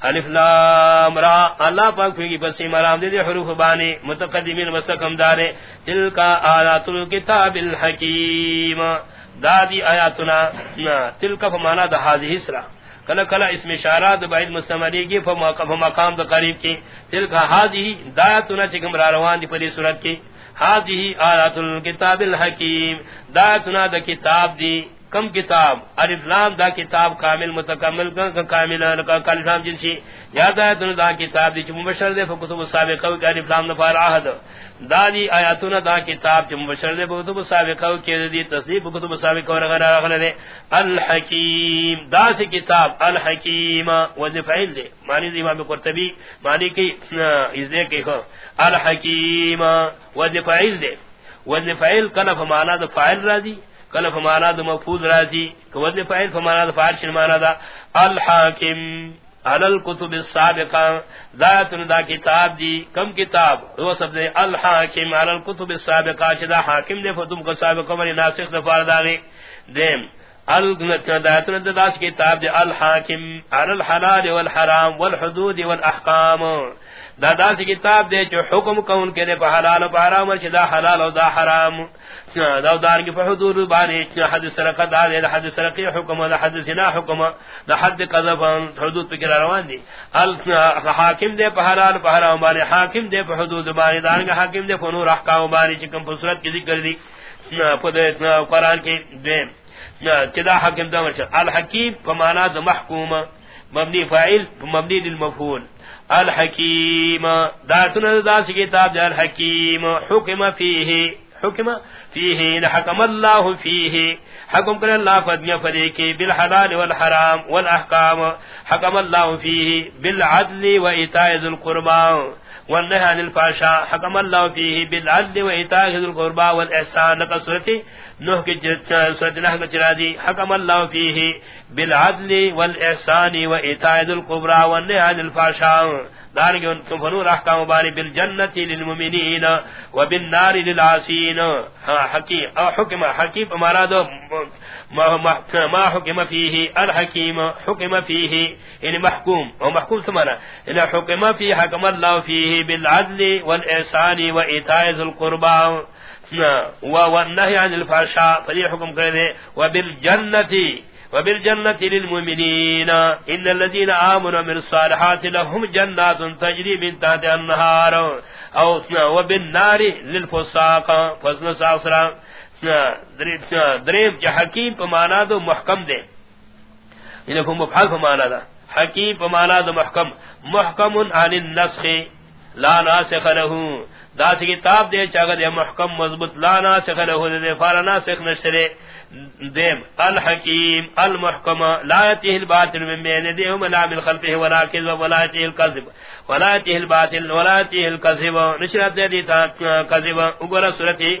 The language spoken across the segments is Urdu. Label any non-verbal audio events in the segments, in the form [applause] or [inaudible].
الف لام را، اللہ پاک کی بسی مرام دے حروف بانی متقدمین مستقم دارے تلک آیات الكتاب الحکیم۔ دادی آیاتنا تلک فمانا دا حاضی حسرہ کلا کلا اسم اشارات بعید مستمری کی فمقام دا قریب کی۔ تلک حاضی دایاتنا چکم را روان دی پری صورت کی۔ حاضی آیات الكتاب الحکیم۔ دایاتنا دا کتاب دی۔ کم کتاب، الف لام، دا کتاب کامل متکمل کا کامل کا کل لام جنسی یاد ہے تو دا کتاب دی مبشر دے کتب سابقہ کہ الف لام نفار عہد دا دی آیاتون دا کتاب جو مبشر دے کتب سابقہ کہ دی تصدیق کتب سابقہ وغیرہ رغل دے۔ الحکیم، دا سی کتاب، الحکیم وظیف فعل دے۔ معنی دی امام قرطبی، معنی کی، اس دے کہ ہاں۔ الحکیم وظیف فعل دے۔ وظیف فعل کنا فمانا دا فاعل راضی۔ کل فمانا دا مفوض رازی کود فائل فمانا دا فائل شنمانا دا الحاکم علی الكتب السابقہ ذات دا کتاب دی، کم کتاب وہ سب دے الحاکم علی الكتب السابقہ چدا حاکم دے فتم کو سابقہ منی ناسخ دفار داغی دیم. الگنت دا کتاب دے الحاکم علی الحلال والحرام والحدود والاحقام دا دا سی کتاب دے جو حکم کون کے دے پا حلال و پا حرام ورچ دا حلال و دا حرام. دا دار کی پا حدود بانی حد سرقہ دا دے دا حد سرقی حکم دا حد سنا حکم دا حد قذف حدود پا کرا روان دی حاکم دے پا حلال پا حرام بانی حاکم دے پا حدود بانی دار کی حاکم دے پا نور احکام بانی چکم پا صورت کی ذکر دی پا دے قرآن کی دیم چدا حاکم دا مرچا الحکیم پا مانا دا محکوم. مبنی فائل مبنی للمفہول الحکیم. داتن دا سی کتاب دا الحکیم. حکم فیہ. حکم فیہ حکم اللہ فیہ حکم کر اللہ فدیہ فدیکی بالحلال والحرام والاحکام حکم اللہ فیہ بالعدل و اتائز القربان والنهى عن الفحشاء حكم الله فيه بالعدل وايتاء ذي القربى والاحسان لك سورتي نوح کی سورت نحل چرازی حکم اللہ فیہ بالعدل والاحسان وايتاء ذي القربى والنهى عن الفحشاء۔ دارنگی ان فنور احکام باری بالجنت للمؤمنین وبالنار للعاسین. ہاں، حکم، حکیم امارا دو، ما حکم فیہ الحکیم حکم فیہ یعنی محکوم، او محکوم سمانا یعنی حکم فیہ حکم اللہ فیہ بالعدل والاحسان ہاں، و ایتائز القربہ والنہی عن الفاشا فلی حکم کردے وبالجنتی وبالجنة للمؤمنين. إن الذين آمنوا من الصالحات لهم جنات تجري من تحت النهار أو وبالنار للفساق. فصل ساصرا دريم جا حكيم پمانا دو محكم دے انہا فهم مبحال پمانا دا حكيم پمانا دو محكم. محكم عن النسخ. لا ناسخ له. دا سی کتاب دے چاگا دے محکم مضبط لانا سکھ له دے فارا ناسخ نشرے دیم الحکیم المحکم لا يتيه الباطل من بین يديه ولا من خلفه ولا کذب ولا يتيه الكذب ولا يتيه الباطل ولا يتيه الكذب نشرت دیتا كذب اگر سورتی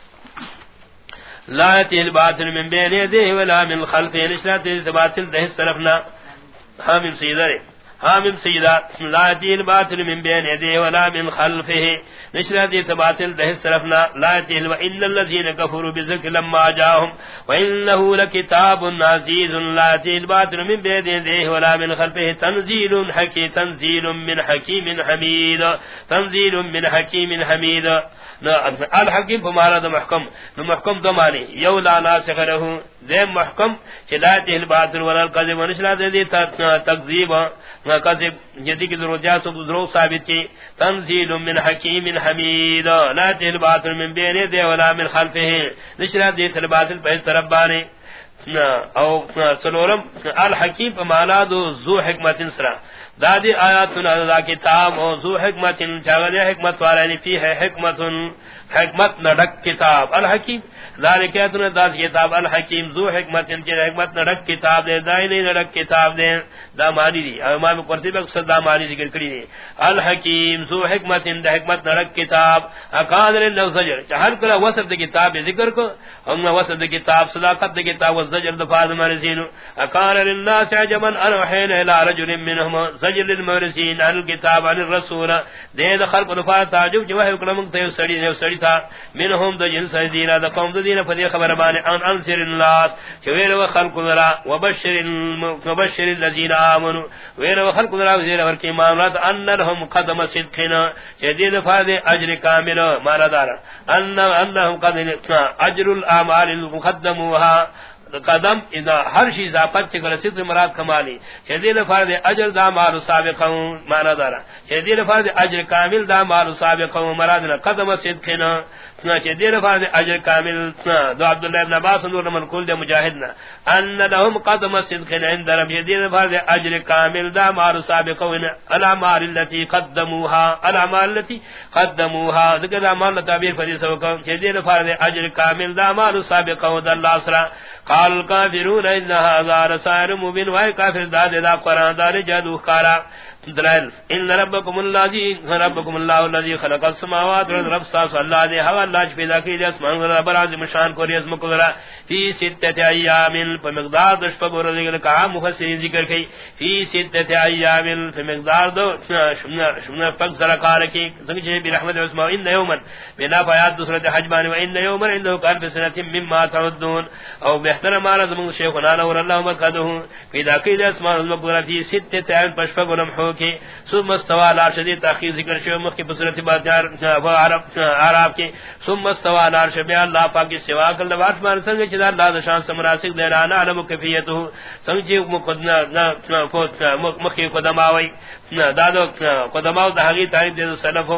لا يتيه الباطل من بين يديه ولا من خلفه نشرت دي باطل ده طرفنا. حامل سيدره حامم سیدہ. لا دین باطل من بین یدی ولا من خلفه نشرہ دی تباطل دہ صرفنا لا دین و ان الذین کفروا بذکر لما جاءهم وانه لکتاب عزیز. لا دین باطل من بین یدی ولا من خلفه تنزیل حکی تنزیل من حکیم حمید. تنزیل من حکیم حمید الحکیم فمارا دا محکم. نو محکم دو معنی یو لا ناسخ له ذم محکم چلاته الباطل ولا الكذب ونشلا ذی تکذیب کذب جدی کی ضرورت تو ضرور ثابت کی. تنزیل من حکیم حمید. لا ته الباطل من بین یدی ولا من خلفه نشلا ذی الباطل پہ طرف بانے. او سلورم الحکیم مانا دو زو حکمت سرا. دادی آیاتنا دا کتاب او زو حکمت چاگل حکمت والا یعنی فی ہے حکمت حکمت نڈک کتاب، الحکیم. ذالک ایتنا داس کتاب الحکیم، زو حکمت چی حکمت نڈک کتاب دے دائنی نڈک کتاب دے، دا مانی دی. امام قرطب اکسر دا مانی ذکر کری دی. الحکیم، زو حکمت دا حکمت نڈک کتاب. اقادر اللہ زجر. چہر کلا وصف دا کتاب ذکر کو، ہم وصف دا کتاب، صداقت دا کتاب والزجر دا فاظ مرسین اقادر اللہ سعجمن انوحین الى رجل منہم. زجر للمرسین عن الكتاب عن الرسول. دے دا خلق دفاع تعجب جو وحی اکرمک تیو سڑی دیو سڑی تھا. منهم دو جنس دینا، دا قوم دو دینا، فدی خبر بانی ان انصر اللہ چویر و خلق ذرا، وبشر وبشر الذین آمنوا ویر و خلق ذرا وزیر ورکی امامات ان لهم قدم صدقنا. جدید فرد اجر کامل مانا دارا. ان انهم قدم اجر الاعمال المقدموها. قدم اذا ہر شی اضافت چکر صدق مراد کمالی شدید فرد اجر دا مال سابق مانا دارا شدید فرد اجر کامل دا مال سابق مراد قدم صدقنا شدید فرض اجر کامل دو عبداللہ ابن عباس نور من کل دے مجاہدنا ان لهم قدم صدقنا عند رب شدید فرض اجر کامل دا مال سابق الامال التي قدموها الامال التي قدموها ذکر اعمال تعبیر فریضہ کو شدید فرض اجر کامل دا مال سابق و اللہ اسرا قال الكافرون، ان هذا رسائل مبين وای کافر داد دا قران دار جادو خارا دلائل. ان ربکم الذی ربکم اللہ الذی خلق السماوات والارض. رب ساس اللہ دے ہوا اللہ چ پیدا کی جس مان رب راز مشان کو ریز مقدرہ فی ستۃ ایام بمقدار دش پر ور ذکر کہا، مفسرین ذکر کی فی ستۃ ایام بمقدار دو شمنا شمنا پک ذرا کار کی سمجھے بھی رحمت اسماء ان یوما بنا بیات دوسرے حج بان و ان یوما عنده قلب سنۃ مما تعدون. او بہتر مال زم شیخنا نور اللہ مقدہ پیدا کی جس مان مقدرہ فی ستۃ ایام پشپ گنم کی ثم استوى على شدید تاخیر ذکر شو مخ کی بصورت بات عرب عرب کی ثم استوى على شبی اللہ پاک کی سوا کل واسط مان سنگ چدا اللہ شان سمراسک دیرانا علم کیفیتہ سنگ مقدنا نہ فوت مخ کی قدماوی دادو قدماو دہی تعریف دے سلف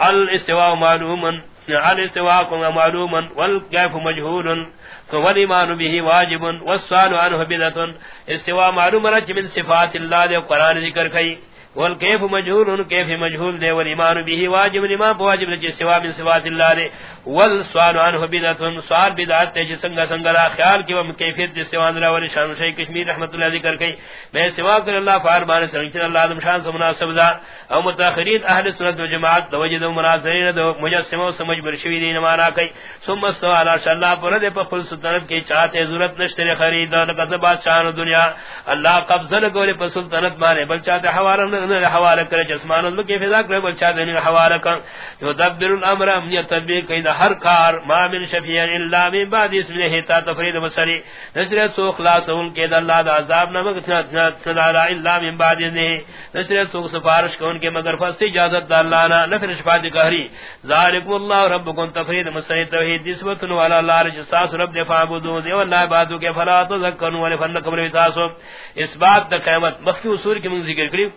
الاستواء معلوم الاستواء معلوم والكيف مجهول فوالايمان به واجب، والسؤال عنه بدعه استواء معلوم رج من صفات الله دے قران ذکر کئی والکیف مجهول کیف مجهول دے والایمان به واجب ایمان واجب رج سوا من صفات الله دے. والسؤال عنه بدعه سؤال بدعت تے سنگا سنگا خیال کی وہ کیفیت دے سوا اللہ ولی شان شیخ کشمیر رحمتہ اللہ ذکر کئی. میں سوا کر اللہ فرمان سنگ اللہ عظم شان سے مناسب دا. او متاخرین اہل سنت و جماعت توجد و مناظرین، دو مجسمہ و سمجھ برشوی دین مانا کئی. ثم استوى على شاء پر دے پر سلطنت کی چاہتے ضرورت نشتر خرید نہ بادشاہ دنیا. اللہ قبضہ گولے پر سلطنت مانے، بل چاہتے حوالہ نے حوالہ کرے جسمان اللہ کی فضا کرے بل چاہتے حوالہ کر۔ جو دبر الامر امنیت تدبیر کئی ہر کار ما من شفیع الا من بعد اسمه تا تفرید مسری۔ نصر سو خلاص ان کے اللہ دا عذاب نہ مگر تدارا الا من بعد نے نصر سو سفارش کون کے مگر فست اجازت دا اللہ نہ نفر شفاعت قہری ذالک اللہ ربکم تفرید مسری توحید نسبت والا اللہ رجساس رب دفاع بدون دی والله بعدو کے فلا تذکروا ولفن قبر تاسو اس بات دا قیامت مخفی اصول کی من ذکر کری۔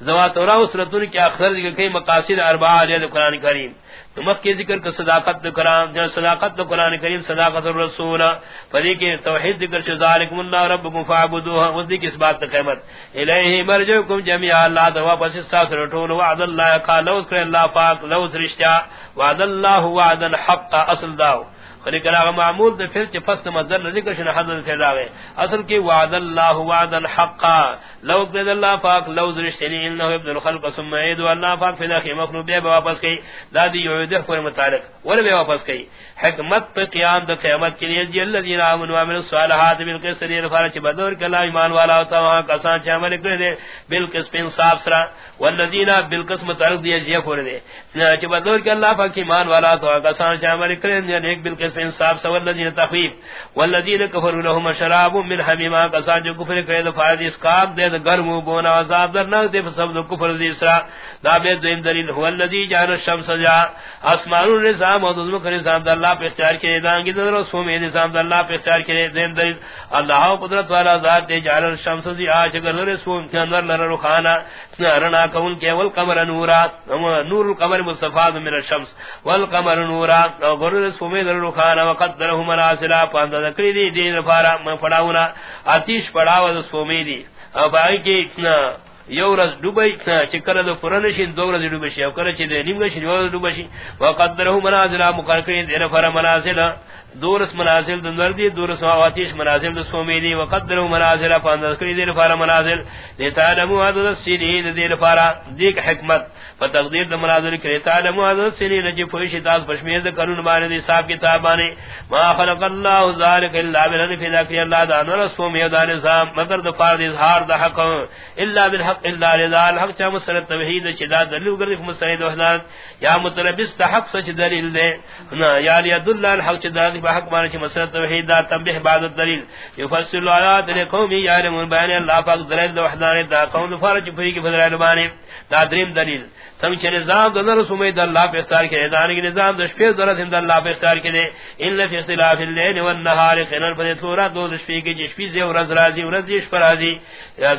زوات اور اسرتن کی اخر ذکر کئی مقاصد اربعہ ہے قرآن کریم. تو مخ کے ذکر کا صداقت قرآن جو صداقت قرآن کریم، صداقت الرسول. فدی کے توحید ذکر چ ذالکم اللہ ربکم فعبدوه و ذکر اس بات قیامت. الیہ مرجعکم جميعا اللہ دوا پس ساس رٹول وعد اللہ قال لو اللہ پاک، لو رشتہ وعد اللہ وعدا حق اصل داو لیکن اگر معمول دے پھر چفست مزدر ذکر شنہ حضر سے راوے۔ اصل کی وعد اللہ وعدا حقا لو قد اللہ پاک، لو ذرشتنی انہو ابن الخلق ثم عیدو اللہ پاک، فی داخی مخلوب بے واپس کئی دادی یعودہ پر متعلق، ولی بے واپس کئی حکمت پہ قیام دا قیامت کے لیے جی اللہ دین آمن وعمل الصالحات بالقصر دیر فارچ بدور کلا ایمان والا ہوتا، وہاں کسان چامل کرے بالقص پہ انصاف سرا۔ والذین بالقسم متعلق دیا جی فور دے۔ چی بدور کلا اللہ پاک ایمان والا ہوتا، وہاں کسان چامل کرے نیک یعنی بالقسم اس انصاف سو الذين تخفيف والذين كفروا لهم شراب من حميم. قصا جو کفر کرے فائد اس کا دے گرم بونا عذاب در نہ دے سب کفر دی اسرا دا بے دین دلیل هو الذي جعل الشمس جا اسمان النظام اور ظلم کرے نظام اللہ پہ اختیار کرے دان کی در سو میں نظام اللہ پہ اختیار کرے دین دلیل. اللہ قدرت والا ذات دے، جعل الشمس دی اج اگر سو کے اندر لر روخانہ. رنا کون کے ول قمر نورا نور القمر مصطفی من الشمس. والقمر نورا. اور سو میں در روخانہ وقدره مناسلا پاند ذکر دی، دین فارا پڑاونا، آتیش پڑاو دس فومی دی. او باقی کی اتنا یو رز ڈوبئی چکر دو فرنشین دو رز ڈوبشی او کر چ دے نیم گشی دو ڈوبشی وقدره منازل مقرقین دین فارا منازل. دورس منازل دنور دی دورس آتیش منازل دس کومیدی وقدر منازل فاندس کری دیر فارا منازل. لیتعلمو عدد السنین دیر فارا دیک حکمت. فتقدیر دا منازل کری تعلمو عدد السنین جی پوشی تاس پشمیر دا کرون بانی دی صاحب کتاب بانی ما خلق اللہ ذالک اللہ بلن فی ذاکری اللہ دا نرس کومی دا نظام، مگر دا فارد اظہار دا حق. اللہ بالحق الحق الا رضا الحق. چا مسرد توحید چی دا دلیو گردی فمسرد وحدان یا مطلبس حق سچ دلیل دے. نا، یا لید اللہ الحق چی دا حق مان چ مسئلہ توحید دا تنبیہ بعد دلیل. یفصل آیات لقوم یعلمون، بیان اللہ پاک دلیل دا دا قوم فرج چھ فریقی فضل علمانی دا دریم دلیل. سمجھے نظام دا نرس امید اللہ پہ اختار کے دانے کی نظام دا شپیز دولت ہم دا اللہ پہ اختار کے دے ان لفی اختلاف اللیل والنہار خینال پہ تھورا دو دشپی کی جی جشپی زی ورز رازی ورز جش پر رازی۔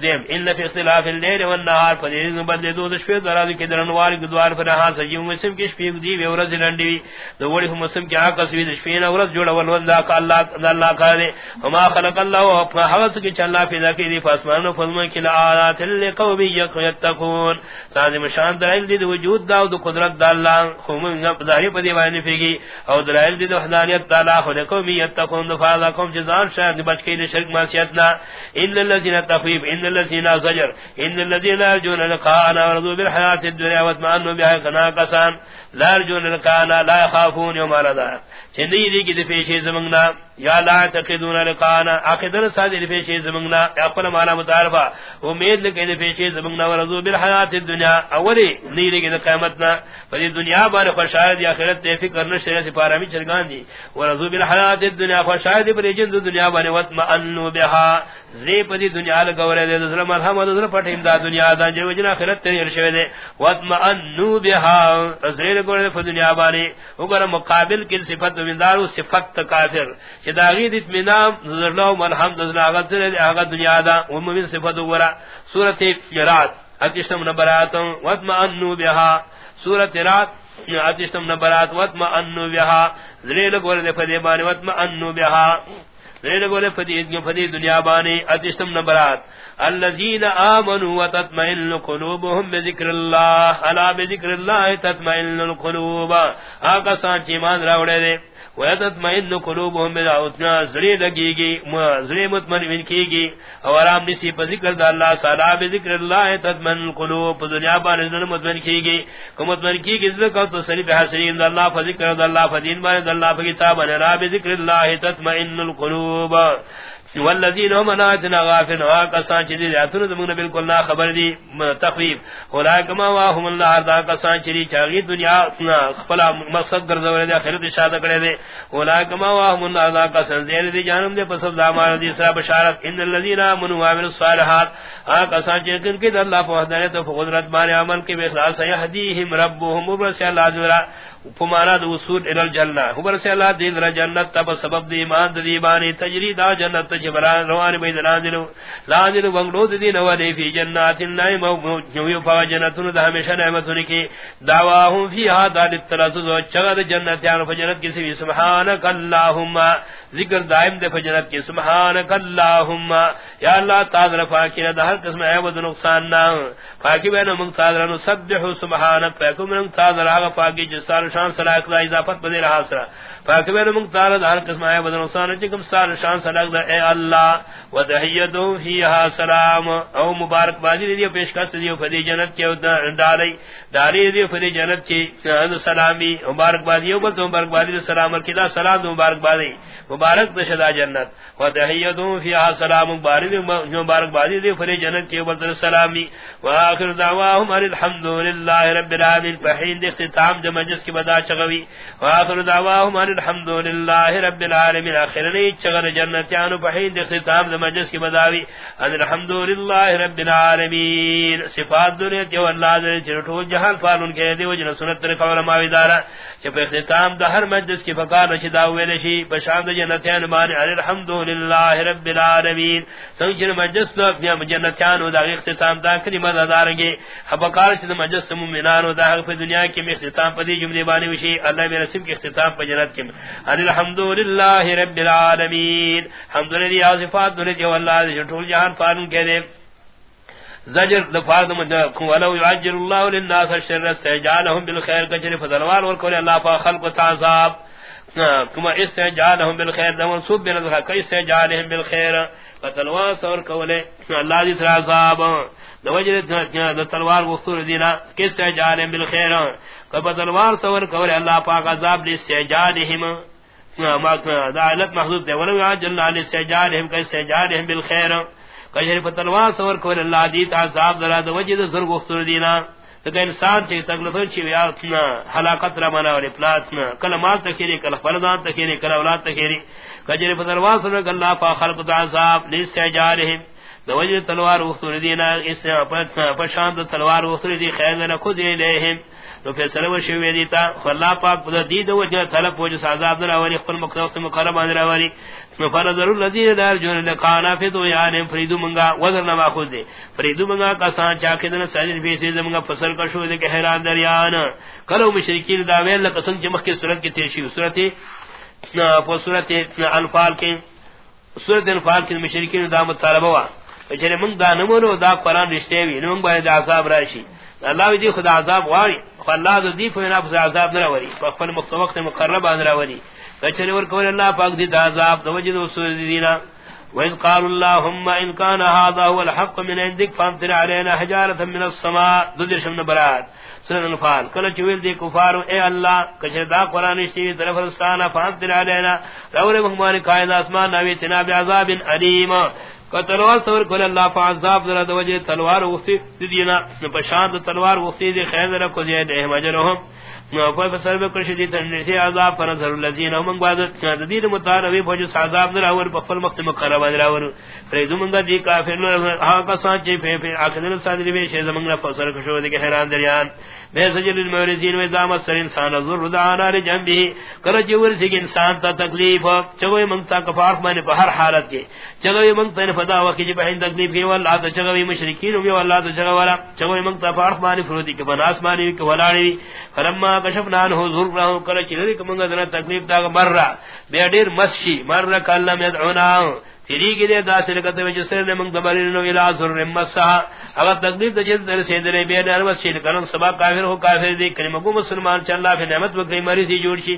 دیم، ان لفی اختلاف اللیل والنہار پہ دیز بدلے دو دشپی درازی کی درنوار کی دوار پر ہاں سجیو مسلم کی شپی دی ورز لنڈی وی۔ دو وڑی مسلم کی آقا وی دشپی نا ورز جوڑا والوزا کا اللہ اللہ کا دے۔ وما خلق اللہ اپنا حوث کی چلا فی ذکی دی فاسمان و فضمان کی لآلات لقومی یقیتکون سازی مشان دلائل دی وجود دا او قدرت دا اللہ خوم ظاہری پدی وانی فیگی او دلائل دی وحدانیت تعالی خود قومی یتقون دفاع قوم جزان شاید بچ کے شرک معصیتنا ان الذين تخفيف ان الذين زجر، ان الذين يرجون لقاءنا ورضوا بالحياه الدنيا واطمئنوا بها كنا قسان لا يرجون لقاءنا، لا يخافون يوم رضا. چندی دی کی دفیشی زمنگنا، یا لا تقدون لقانا عقیدن سادی دفیشی زمنگنا، یا قل مانا متعرفا امید لکی دفیشی زمنگنا ورزو بالحیات الدنیا، اولی نیلی کی قیمتنا فدی دنیا بار خوشاید یا خیرت تی فکر نشتر سپارمی چرگان دی ورزو بالحیات الدنیا خوشاید پر جند دنیا بانی وطمئنو بها زی پدی دنیا لگوری دی دزر مرحم و دزر پتیم دا دنیا دا جو جنا خیرت تی ارشوی دی وطمئنو بها زی لگوری دی دنیا بانی، اگر مقابل کل صفت ویندارو صفت کافر. کہ داغید اطمینان نظرلو مرحم دزنا آغا تر آغا دنیا دا. وممن صفت ورا. سورت رات اتشتم نبرات، واتمعنو بها. سورت رات اتشتم نبرات، واتمعنو بها. ذلیل ګور قول فدی بانی، واتمعنو بها. ذلیل قول فدی دې فدی دنیا بانی اتشتم نبرات. الذين امنوا وتطمئن قلوبهم بذكر الله الا بذكر الله تطمئن القلوب. اگا سان چې ایمان راوڑے دے. ويتطمئن اتنا زری زري گی زری مطمئن کی گی اور آرام نسی پر ذکر دا اللہ صلاح بذکر اللہ تطمئن القلوب دنیا بان زن مطمئن کی گی کہ مطمئن کی گی ذکر تو صریف حسرین دا اللہ فذکر دا اللہ فدین بان دا اللہ فکتاب را بذکر اللہ تطمئن القلوب۔ والذین هم ناتنا غافن وا کسان چی دی زمون بالکل نا خبر دی تخفیف. اولئک ما واهم اللہ دا کسان چی چاغی دنیا خپل مقصد گرزول دی اخرت اشارہ کرے دی اولئک ما واهم اللہ دا کسان زیر دی جانم دے پس دا مار دی سرا بشارت. ان الذین امنوا وعملوا الصالحات ا کسان چی کن کی اللہ پوہدنے تو قدرت مار عمل کے اخلاص یہدیہم ربهم وبرس اللہ ذرا فمانا دو وصول الى الجنہ وبرس اللہ دین جنت تب سبب دی ایمان دی بانی تجری دا جنت جبران روان بيد نازل نازل بنگلو دین ولي في جنات النعيم جو فجنتن ده ہمیشہ نعمتن کی. دعواهم دال جنت یان فجنت کی سبحانك اللهم ذکر دائم دے فجنت کی. سبحانك اللهم یا اللہ تعالی پاکی ده ہر قسم عیب و نقصان نہ بین من تعالی سبحانك من تعالی جس شان صلاح اضافت بدل حاصل پاکی بین من تعالی ہر قسم عیب و نقصان چکم سال شان صلاح اے اللہ و تحیتو فیہا سلام۔ او مبارک بازی دیو پیش کرتے دیو فدی جنت کے ڈالی ڈالی دیو فدی جنت کی سلامی۔ مبارک بازی، او بلتو مبارک بازی سلام ورکی، دا سلام دو مبارک بازی۔ مبارک دشدا جنت. و تحیتو فیہا سلام مبارک مبارک بازی دیو فدی جنت کے بلتو سلامی. و آخر دعواہم الحمدللہ رب العالمین فحین دی اختتام جو مجلس کی بدا چگوی و آخر دعواہم الحمدللہ رب العالمین آخرنی چگر جنتیانو فحین عین اختتام دا مجلس کی بداوی الحمدللہ رب العالمین صفات دنیا جو اللہ دے چرٹو جہان فالن کے دے وجن سنت طریق علماء ادارہ. کہ اختتام دا ہر مجلس کی فقار رشد ہوئے نشی بشام جنتیان مان الحمدللہ رب العالمین. سنجن مجلس دا جنتیان دا اختتام دا کلمہ دا دارنگے فقار چھ مجلس مومنان دا حق دنیا کی اختتام پدی جملے بانی وشی. اللہ میرے سب کی اختتام پر جنت کی الحمدللہ رب العالمین. حمدللہ صفات دنیا جو اللہ دے ٹول جہان فالن کے دے. زجر دفار ولو يعجل الله للناس الشر استجالهم بالخير كجر فضلوال والكل الله فخلق تعذاب. کما اس سے كما استجالهم بالخير ده منصوب بنظر كي استجالهم بالخير؟ فتلوار سور كولے اللہ دی تعذاب دوجر تلوار وصول دینا کس استجالهم بالخير؟ فتلوار سور كولے اللہ پاک عذاب لاستجالهم ما دا علت محذوب ده. ولو يعجل الله لاستجالهم كي استجالهم بالخير؟ کجری فتلوار سور کول اللہ دیت عذاب. درا وجد زرگ اختر دینا تک انسان چی تکلفن چھے ویاتنا حلاقت رمانا ولی پلاتنا کل مال تکیری کل فردان تکیری کل اولاد تکیری کجر فتلوار سور اللہ پا خلق دعذاب لیست اجارهم دو وجد تلوار اختر دینا اس نے اپنا پشاند تلوار اختر دی خیر دینا خود لیہم تو فیصلہ و شوی دیتا اللہ پاک بدا دید و جن طلب و جس عذاب در آوری خپل مقصد مقرب آن آوری فرضر الذین دار جون لقانا فی تو یعنی فریدو منگا، وزر نما خود دے فریدو منگا کسان چاکی دن سجن فی سیز منگا فصل کا شو دے کہ حیران دریان. کلو مشرکین داویل لقسن چمخ کی صورت کی تیشی صورت صورت انفال کی صورت انفال کی مشرکین دا مطالبہ وا چلے من دا نمونو دا قرآن رشتے وی نمون باید عذاب راشی اللہ وی دی خدا عذاب غاری واری اللہ دی فینا فز عذاب نہ وری فقل مقتوقت مقرب ان راوری کچری ور کول اللہ پاک دی عذاب دو وجد وسور دینا وإذ قال اللهم إن كان هذا هو الحق من عندك فامتر علينا حجارة من السماء. دو درشم نبرات سنة الفال کل چویل دی کفارو، اے اللہ کچر دا قرآن اشتیوی طرف رستانا فامتر علينا. رور مہمان قائد آسمان ناوی تناب عذاب علیم تلوار سور کل اللہ فعذاب ذرا دوجہ تلوار وفی دینا پشاند تلوار وفی دی خیر ذرا کو زید اہم اجرہم کوئی فسر میں کرشی دی تنریسی عذاب فنظر اللذین ومن بعضت چاند دید متعربی فجس عذاب ذرا ور بفل مقت مقرب ذرا ور فریدو منگا دی کافر ہاں کا سانچے پھے پھے آخدن صادری بے شیز منگا فسر کشو دی حیران دریان. بے سجل المورزین ویزام سر انسان ذر دعانا رجنبی کرچ ورسک انسان تا تکلیف چگوی منگتا کفارف مانے پہ ہر حالت کے چگوی منگتا فدا وقت جب ہند تکلیف کی والله تو چگوی مشرکین وی والله تو چگوالا چگوی منگ تا مانی فرودی کہ بناس مانی کہ ولاڑی فرما کشفنا عنه ذر رہو کر چلی کہ منگ تکلیف تا مر بے ڈیر مسشی مر رہا کلم يدعونا تیری کی دے داسر کتے وچ سر نے من دبرن نو الہ سر مسا۔ اگر تقدیر تے در سے در بے در وس چھ کرن سبا کافر ہو کافر دی کلمہ کو مسلمان چ اللہ پہ نعمت وکری مری سی جوڑ چھ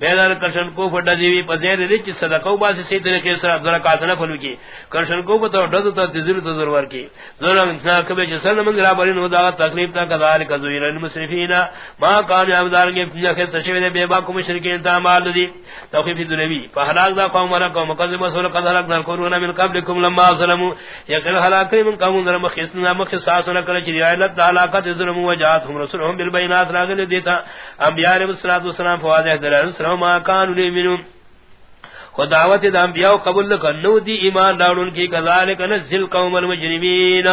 بے در کرشن کو فڈا دیوی پزیر دی چ صدقہ با سی تے کے سر در کا کی۔ کرشن کو تو ڈد تو تذر تو ضرور کی۔ ظلم انسان کبے چ سر من گرا برن ہو دا تکلیف تا کذال کذویر المسرفین۔ ما کان عبدار کے پنجا کے تشوی دے بے با کو مشرکین تا مال دی۔ توفیق دنیوی فہلاک دا قوم را قوم قذب مسول قذلک قرون من قبلكم لما ظلموا. يقل هلاك من قوم ظلم خصنا مخصاصنا كل شيء عيلت علاقه ظلم وجاتهم رسلهم بالبينات راغل ديتا انبياء عليه الصلاه والسلام فواضح دلائل سلام ما كانوا لمنهم و دعوت دا انبیاء قبول کنو دی ایمان دارون کی کذالک نزل قوم المجرمین.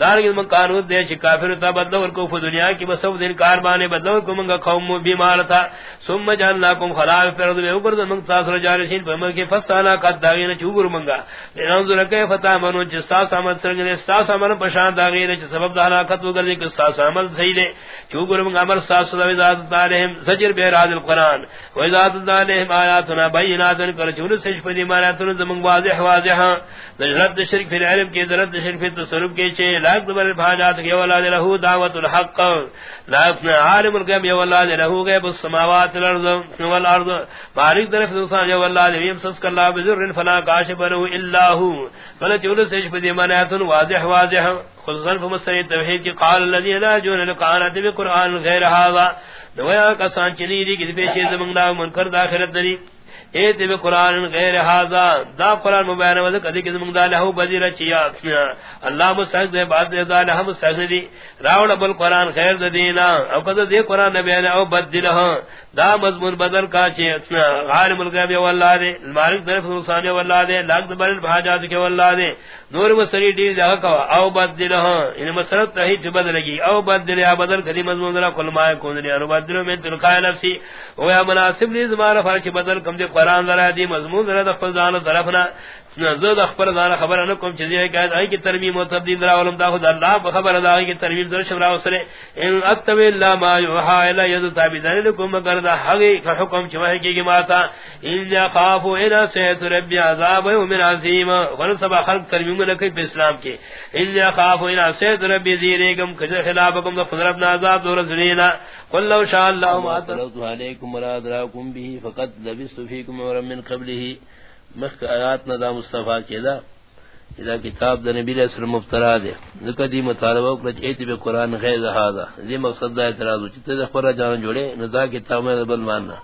دارگی من قانون دے چی کافر تا بدلور کو فو دنیا کی بسو دن کار بانے بدلور کو منگا قوم بیمار تھا سم جانناکم خلاف فرد بے اوپر من تاثر جارسین پر من کی فستانا قد داغین چوگر منگا لنانظر کئی فتا منو چی ستاس عمل سرگ دے ستاس عمل پشان داغین چی سبب دا حلاکت وگر دے کہ ستاس عمل صحیح دے چوگر منگا عمل ستاس دا وزاد دارہم زجر بے راد القرآن وزاد دارہم آیاتنا بیناتن کر چون سش پدی مارا تن زمن واضح واضح رد شرک فی العلم کی، رد شرک فی تصرف کی چے لاکھ دبر بھاجات کی اولاد له دعوت الحق. لا اپنے عالم الغیب یا اولاد له غیب السماوات والارض. والارض. بارک طرف دوسرا یا اولاد یم سس کلا بذر فلا کاشف له الا هو فلا چول سش پدی ماراتن واضح واضح. خصوصا فمسری توحید کی، قال الذي لا جون لقانات بقران غیر هذا نویا کسان چلی دی کہ پیچھے زمن دا منکر داخرت دری ایت بی قرآن غیر حاضا دا قرآن مبین وزا کدی کسی مگدہ لہو بزیر چیا اللہ مستحق دے بات دے دا لہا مستحق دی راوڑ بالقرآن خیر دینا، او کدی دی قرآن نبیان او بد دی لہو دا مضمون بدل کا چے عالم الغیب والله دے مالک طرف نقصان والله دے لاگ دبر بھاجات کے والله دے۔ نور وسری دی دا کا او بدل ہاں۔ ان مسرت رہی جو بدل گی۔ او بدل یا بدل کدی مضمون ذرا کل ما کون دی اور بدل میں تلقا نفسی۔ او یا مناسب لی زمانہ فرق بدل کم دے قران ذرا دی، مضمون ذرا دفل زان طرفنا زود اخبر دار خبر ان کوم چیز ہے کہ ائی کی ترمیم و تبدیل را علم دا خود اللہ خبر دا کی ترمیم در شمرا وسرے ان اتب الا ما یوحى الى يد تابعین لكم مگر دا حقی کا حکم چوہ کی ماتا. ان یا خاف الى سیت رب عذاب یوم عظیم. ور سب خلق ترمیم نہ کہ اسلام کے ان یا خاف الى سیت رب زیرکم کہ خلافکم دا فضرب عذاب دور زلینا قل لو شاء الله ما تلوت علیکم مراد راکم به، فقد لبست فیکم من قبله. مخک آیات ندا مصطفیٰ کیدا اذا کتاب دا نبی علیہ السلام مفترا دے۔ ذکر دی مطالبہ اکرچ ایتی بے قرآن غیظ ہادا دی مقصد دا اعتراض ہو چیتے دا جان جوڑے ندا کتاب میں بل ماننا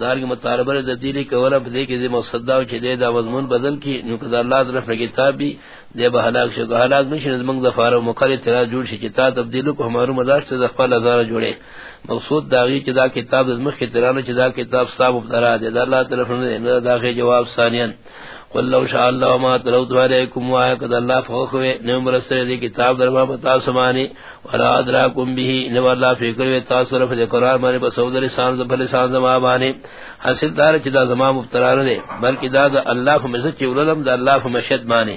دار کی مطالبہ دا دیلی کولا پا دے کی دی مقصد دا چی دے دا وزمون بدل کی نکد اللہ طرف کتاب بھی دے با حلاک شکو حلاک نشی نزمنگ دا فارو مقر اعتراض جوڑ شی چیتا تبدیلو کو ہمارو مداش تا دخپا لزار جوڑے مقصود داغی چی دا کتاب دا مخ کی ترانو چی کتاب صاحب مفترا دے دا اللہ طرف ندا داخل جواب ثانیاً. قل لو شاء الله ما تلوت عليكم وعقد الله فوقه نمبر سر کتاب درما بتا سمانی. ولا ادراكم به ان الله فكر تاثر في القران میں بسود لسان زبل لسان زما بانی حاصل دار چدا زما مفتران دے بلکہ دا اللہ فمسچ علم دا اللہ فمشد مانی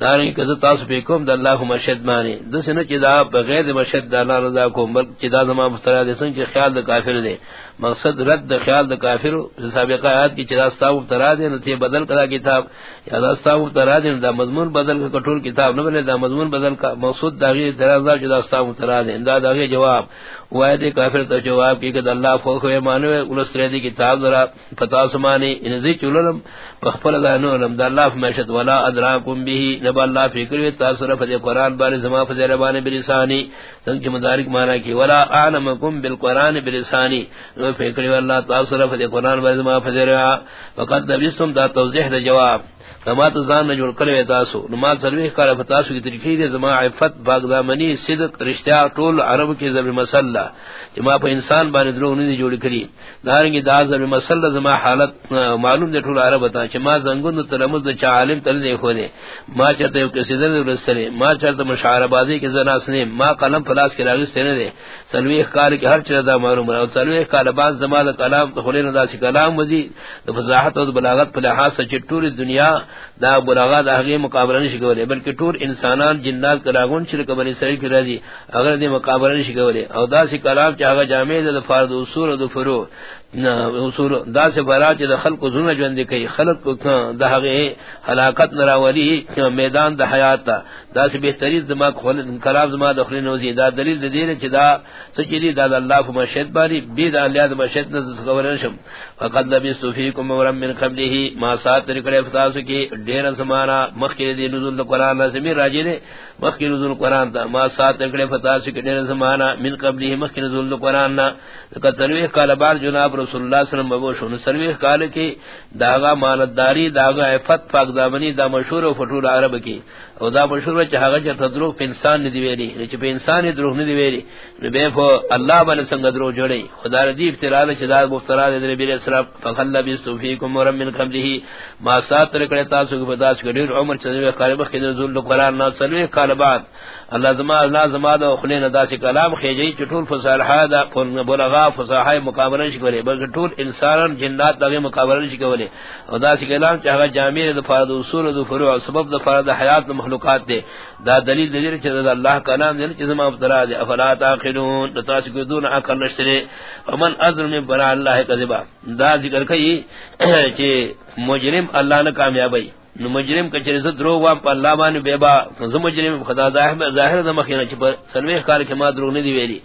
دارنگی کزا تاسو پیکم دا اللہ فو مشد مانی دسی نا چی دا بغیر د مشد دا اللہ رضا کم بلک چی دا زمان مسترہ دے سن چی خیال دا کافر دے مقصد رد دا خیال دا کافر سابقہ آیات کی چی دا ستاو افترا دے نا تی بدل کدا کتاب. یا دا ستاو افترا دے دا مضمون بدل کا کٹور کتاب نبلے دا مضمون بدل کا مقصود دا غیر درازا چی دا ستاو افترا دے دا دا غیر جواب. وای وائد کافر تا جواب کی کہ اللہ فوق ہوئے مانوے انس ریدی کتاب ذرا پتا سمانی یعنی انزی چولنم پخپل دانو علم دا اللہ فمشد ولا ادراکم بھی جب اللہ فکر تاثر فدی قرآن بار زما فدی ربان بلسانی۔ سنچ مدارک مانا کی، ولا اعلمکم بالقرآن بلسانی۔ نبا فکر اللہ تاثر فدی قرآن بار زما فدی ربان فقد دبستم دا توضیح دا جواب۔ کما تو زان جوڑ کرے تاسو. نماز سروی کار فتاسو کی طریقے دے زما عفت باغدامنی صدق رشتہ طول عرب کے ذب مسلہ جما پہ انسان بان درو نہیں جوڑ کری دارنگی دا ذب مسلہ زما حالت معلوم دے طول عرب تا چما زنگون تلمز دے چا عالم تل دے کھو دے ما چرتے کہ سیدن رسلے ما چرتے مشاعر بازی کے زنا سنے ما قلم پلاس کے راغس تے دے سلوی کار کے ہر چیز معلوم ہے سلوی کار باز زما دا کلام تو خلین دا سی کلام وزی فضاحت اور بلاغت پر لحاظ سے چٹوری دنیا دا بلاغا دا حقی مقابلہ نہیں شکولے بلکہ ٹور انسانان، جنات کلاغون شرک بنی سریل کی رضی اگر دی مقابلہ نہیں شکولے او دا سی کلام چاہا جامع دا فرد اصول و فرو اصول، دا سے برا چ خلق زونه ژوند کی خلق دا غی ہلاکت نراولی میدان دا حیات دا دا سے بہترین دماغ کلام زما دخل نوزی۔ دا دلیل دین چ دا سچری دا اللہ فمشد باری، بی دا اللہ مشد خبر نشم۔ فقد لبی صفیکم ورم من قبله ما سات طریقے فتاس کی ڈیر زمانہ مخکر دی نزول قرآن لازمی راجی دے مخکر نزول قرآن تا۔ ما سات تکڑے فتاہ سکی ڈیر زمانہ من قبلی مخکر نزول قرآن نا۔ لکہ سرویح کال بار جناب رسول اللہ صلی اللہ علیہ وسلم ببوشون سرویح کال کی، داغا مالداری داغا عفت، پاک دامنی، دا مشہور و فٹور عرب کی۔ او دا مشہور وچ ہاگا چ تدرو پ انسان ندی ویلی یعنی چ پ انسان درو ندی ویلی نبی فو اللہ بن سنگ درو جوڑی خدا ردی افترا چ دا مفترا دے نبی علیہ السلام. فخلہ بسفیکم ورم من قبله. ما سات تکڑے تاسو کو بداس گڈیر عمر چنے قالب کے نزول قران نا سلوی قالبات اللہ زما اللہ زما دا خلین دا سی کلام خیجی چٹول فصالحا دا بلغا فصاحہ مقابلہ شکولے بلکہ ٹول انسان جنات دا مقابلہ شکولے او دا سی کلام چاہا جامع دا فرد اصول دا فروع سبب دا فرد حیات مخلوقات دے۔ دا دلیل دلیل چیز دا اللہ کلام دلیل چیز ما ابتلا دے۔ افلا تاقلون؟ دا تاسی کو دون عقل نشترے ومن ازر من بنا اللہ قذبا دا ذکر کئی چی مجرم اللہ نے کامیابی۔ نو مجرم کچری سے درو وا اللہ بان بے با۔ زم مجرم خدا ظاہر ظاہر د مخینہ چ پر سلوی کال کے ما درو نہیں دی ویلی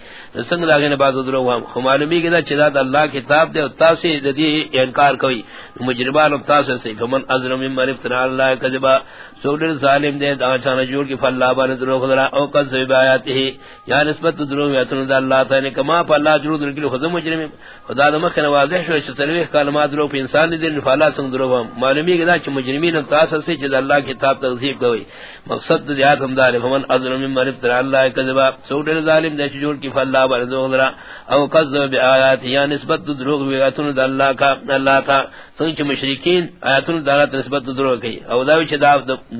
سنگ لاگے نے بعد درو وا معلومی کہ چدا اللہ کتاب دے تا سے دی انکار کوئی۔ مجرمان تا سے۔ کمن ازرم من افترا اللہ کذبا۔ سوڈر ظالم دے دا چان جوڑ کی فلا بان درو خدا او کذب آیات ہی۔ یا نسبت درو یا تن اللہ تعالی یعنی کما فلا جوڑ در کی خدا مجرم خدا د مخینہ واضح شو چ سلوی کال ما درو انسان دی فلا سنگ درو معلومی کہ چ مجرمین تا اصل سے جد اللہ کتاب تغذیب کوئی۔ مقصد دیات ہم دارے، فمن اظلم من افتر اللہ کذبا۔ سوٹر ظالم دے جوڑ کی فاللہ بردو غدرا او قذب بی آیات یا نسبت دروغ بی آیاتون دا اللہ کا، اللہ تعالی کا سنچ مشرکین آیاتون دا اللہ نسبت دروغ کی او داوی چھ دا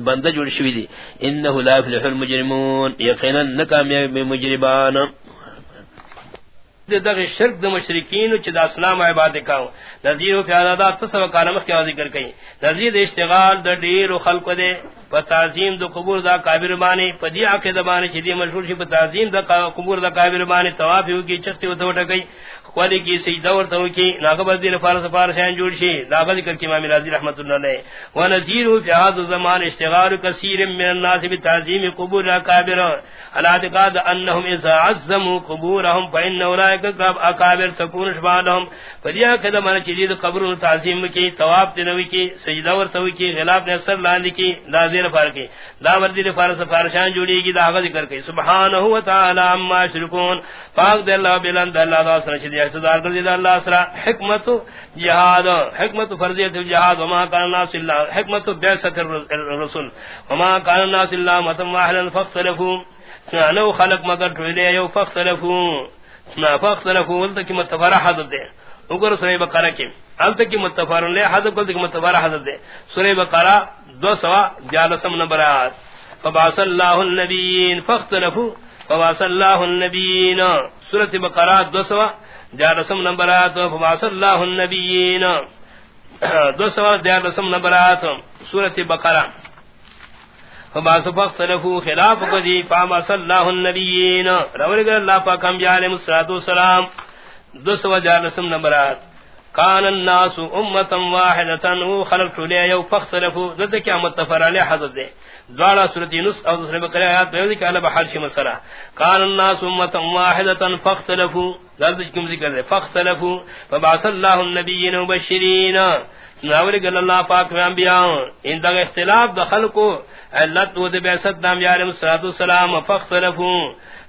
بندہ جوڑ شوی دی انہو لا فلح المجرمون. یقینا نکامیاب مجربان. دغ شرک د مشرکین چ د اسلام عبادت کاو نذیر فی عدد تصو کلمہ کی ذکر کئ نذیر اشتغال د ډیر خلق دے په تعظیم د قبور دا کابر معنی په دی اکه زمانه چې دی مشهور شي، په تعظیم د قبور دا کابر معنی طواف یو کی چستی و دوټه گئی خوالی کی سجدہ ورته کی ناغه بس دین فارس فارسان جوړ شي. دا غل کر کی امام رازی رحمت اللہ علیہ. و فی هذا زمان اشتغال کثیر من الناس بتعظیم قبور اکابر. الاعتقاد انهم اذا عظموا قبورهم فان اولئک اکابر تكون شبانهم فدیا کده من چې قبر تعظیم کی طواف دنوی کی، سجدہ ورته کی، غلاف نے سر لاندې کی ناظر فارکی دا وردی فارس فارشان جوڑی گی، دا کر کے سبحانہ و تعالی عما یشركون پاک دے اللہ بلند اللہ دا سر چھ اقتدار کر جی دی اللہ اسرا حکمت جہاد حکمت فرضیت جہاد وما کان الناس الا حکمت بعثت الرسل وما کان الناس الا متم واحدا فاختلفوا نو خلق مگر ٹھولے یو فاختلفوا نا فاختلفوا ولت کی متفرح حدد دے اگر سورہ بقرہ کی الت کی متفرح لے حدد کو کی متفرح حدد دے سورہ بقرہ دو سوا جالسم نبرات فبعث اللہ النبیین فاختلفوا فبعث اللہ النبیین سورة بقرات دو سوا جارسم نمبرات، فبعث اللہ النبیین [coughs] دو سوال جارسم نمبرات سورت بقرہ فبعث فاختلفو خلاف قدی فبعث اللہ النبیین رولگر اللہ پاک انبیاء السلام دو سوال جارسم نمبرات. کان الناس امتا واحدتا خلق لے یو فاختلفو ذات کیا متفر علی حضرت دے دوارا سورت یونس او دوسرے بقرہ آیات بیوزی کہ اللہ بحر شی مسئلہ کان الناس امتا واحدتا فاختلفو ذات کم ذکر دے فاختلفو فبعث اللہ النبیین مبشرین ناولی گل اللہ پاک میں انبیاء، ان دا اختلاف دا خلقو علت و دے بیست دام یارم صلی اللہ علیہ وسلم فاختلفو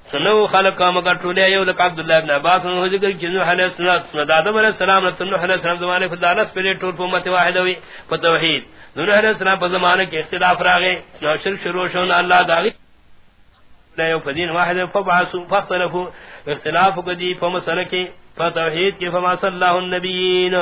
سنو خلق کا مگر ٹولے یو لک عبد عبداللہ ابن عباس نے ذکر کہ نوح علیہ السلام سن آدم علیہ السلام نے نوح علیہ السلام زمانے فضل اللہ پہ ٹول امت واحد ہوئی توحید۔ نوح علیہ السلام پر زمانے کے اختلاف راغے نو شرک شروع شون اللہ داغی لا یو فدین واحد فبعثوا فاختلفوا اختلاف قدی فمسلکی فتوحید کی فما صلی اللہ النبیین.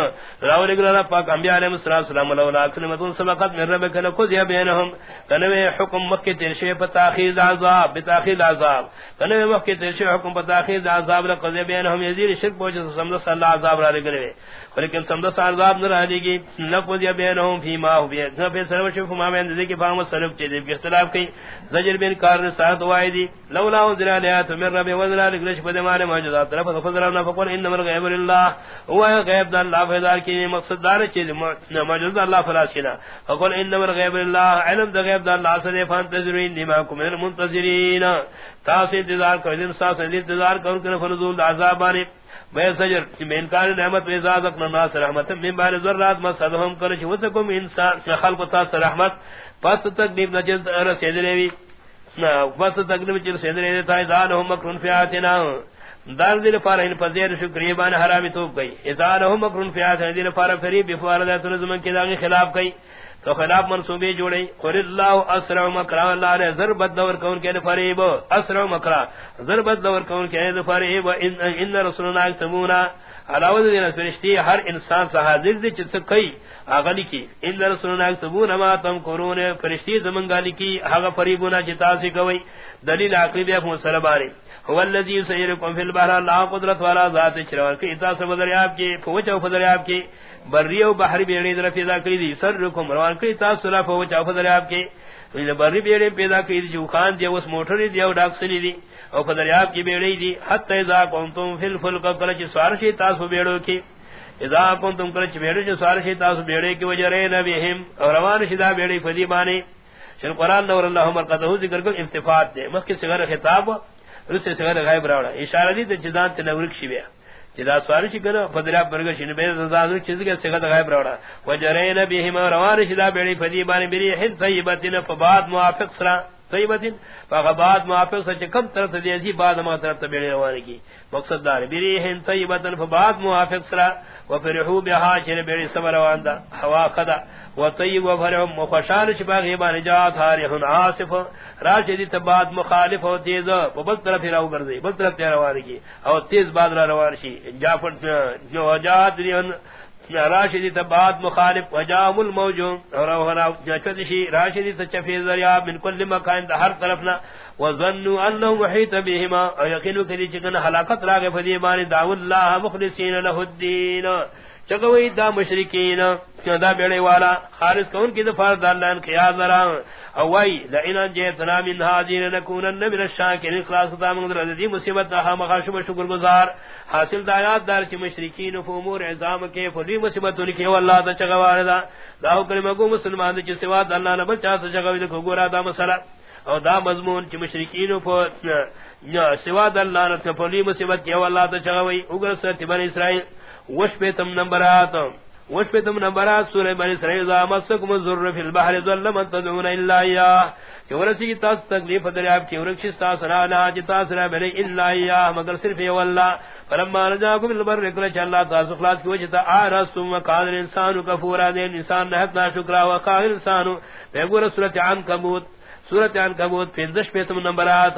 راو لگل اللہ پاک انبیاء علیہ السلام لولا کلمتون سبقت من ربک لکوزی بینہم. کنوے حکم مکی ترشی پتاخیز عذاب بتاخیز عذاب. کنوے مکی ترشی حکم پتاخیز عذاب لکوزی بینہم. یزیر شرک پوچھے سمدس اللہ عذاب را لگلے لیکن سمدس عذاب نہ رہے گی لکوزی بینہم فی ما ہو بیت نہ پھر سرو شف ما بین ذکی فاہم سلف چیزی بھی اختلاف کی زجر بین کارن ساعت وائدی لولا انزل علیات من رب وزلا لگلش پدمانے موجودات۔ طرف فضلنا فقل انما الغیب للہ۔ هو غیب دا اللہ فیدار کی مقصد دار چیز موجود اللہ فلاس کنا فقل انما الغیب للہ۔ علم دا غیب دا اللہ صدی فانتظرین دیماکم من المنتظرین۔ تاس انتظار کرو ساس انتظار کرو کنا فنزول دا عذابانی بے سجر میں انکار نعمت و ازازق ناس رحمت من بار ذرات ما مصدهم کرچ وسکم انسان خلق تاس رحمت۔ پس تکلیف نجد رسیدنی پس تکلیف چل سیدنی تا ازانهم مکرن فیاتنا دار دل فار ان پذیر شکریہ بان حرامی تو گئی۔ اذانہ مکرن فیات دل فار فری بفار ذات زمن کے داغی خلاف گئی۔ تو خلاف منصوبے جوڑے۔ قل اللہ اسرع مکرا اللہ نے ضربت دور کون کے فریب اسرع مکرا ضربت دور کون کے فریب ان ان رسولنا تمونا علاوہ دین فرشتي ہر انسان سے حاضر دی چت کئی۔ اغلی کی ان رسولنا تمونا ما تم کرون فرشتي زمن گالی کی ہا فریبنا چتا سی کوئی۔ دلیل عقلی بے بھی مسلمانی هو الذي يسيركم في البحر لا قدرت ولا ذات چرور کی اتا سے بدریاب کی پوچھ او بدریاب کی بری او بحر بیڑی در پیدا کری دی. سرکم روان کی تا سلا پوچھ او بدریاب کی. وی بری بیڑی پیدا کری دی، جو خان دی اس موٹر دی، او ڈاک سنی دی. او فدر بدریاب کی بیڑی دی. حتی اذا کنتم فی الفلک کلچ سوار شی تا سو بیڑو کی. اذا کنتم کرچ بیڑے جو سوال شی تاس بیڑے کی وجہ رے نبیہم اور روان شدا بیڑے فدی بانی. شر قران نور اللہ مرقدہ ذکر کو افتفات دے. مخ کی صغر خطاب رس صغر غائب راوڑا. اشارہ دی تے جدان تے نورک شی بیا. جدا سوال شی کرو فدرا برگ شی بے زادو چیز کے صغر غائب راوڑا. وجہ رے نبیہم روان شدا بیڑی فدی بانی بری ہن طیبتن فباد موافق سرا. طیبتن فغبات موافق سچ کم طرف دی اسی بعد ما طرف تے بیڑے روان کی. مقصد دار بری ہن طیبتن فبعد موافق سرا وفرحوا بها چر بیڑی صبر واندا ہوا خدا. وطیب وفرهم وفرح مخشان شباغ یبان جات ہارہن عاصف راج راشدی تباد مخالف و تیز، و بل طرف راو کر گردی بل طرف تیار روانی او تیز باد را روان شی. جافر جو وجات ریہن راشدی تباد مخالف وجام الموجون اور شی، راشدی تچفی ذریعہ من کل مکان ہر طرفنا وظنوا انه بیہما بهما یقینو كذي چکن ہلاکت راگے فدیبانی دعو اللہ مخلصین له الدین۔ چگوئی دا مشرکین دا بیڑے والا، خالص کون کی دفار دا اللہ انقیاء ذرا اوائی لئینا جیتنا من حاضر نکونن من الشاکر اخلاص دا من در دی مصیبت دا مخاشم شکر گزار. حاصل دا آیات دار چی مشرکین فو امور عظام کے فلی مصیبت انکی واللہ دا چگوار دا دا حکرم اگو مسلمان دا چی سوا دا اللہ نبل چاہتا چگوی دا کھگورا دا مسئلہ. او دا مضمون چ مشرکین فو سوا د اللہ نہ پولی مصیبت کی اللہ تو چغوی اگر سورۃ بنی اسرائیل وش پہ تم نمبرات، وش پہ تم نمبرات سورۃ بنی اسرائیل ذا مسکم الذر فی البحر ظلم تدعون الا یا کہ ورسی کی تاس تکلیف دریاب کی ورکش تا سنا نا جتا سنا بنی الا یا مگر صرف یہ والله فلما رجاكم البر کل چ اللہ تعالی خلاص کی، وجہ ارسم وقال الانسان کفورا دے انسان نہ حق شکر وقال الانسان بے گور سورۃ عنکبوت، سورت عن کبوت پندش پیتم نمبرات۔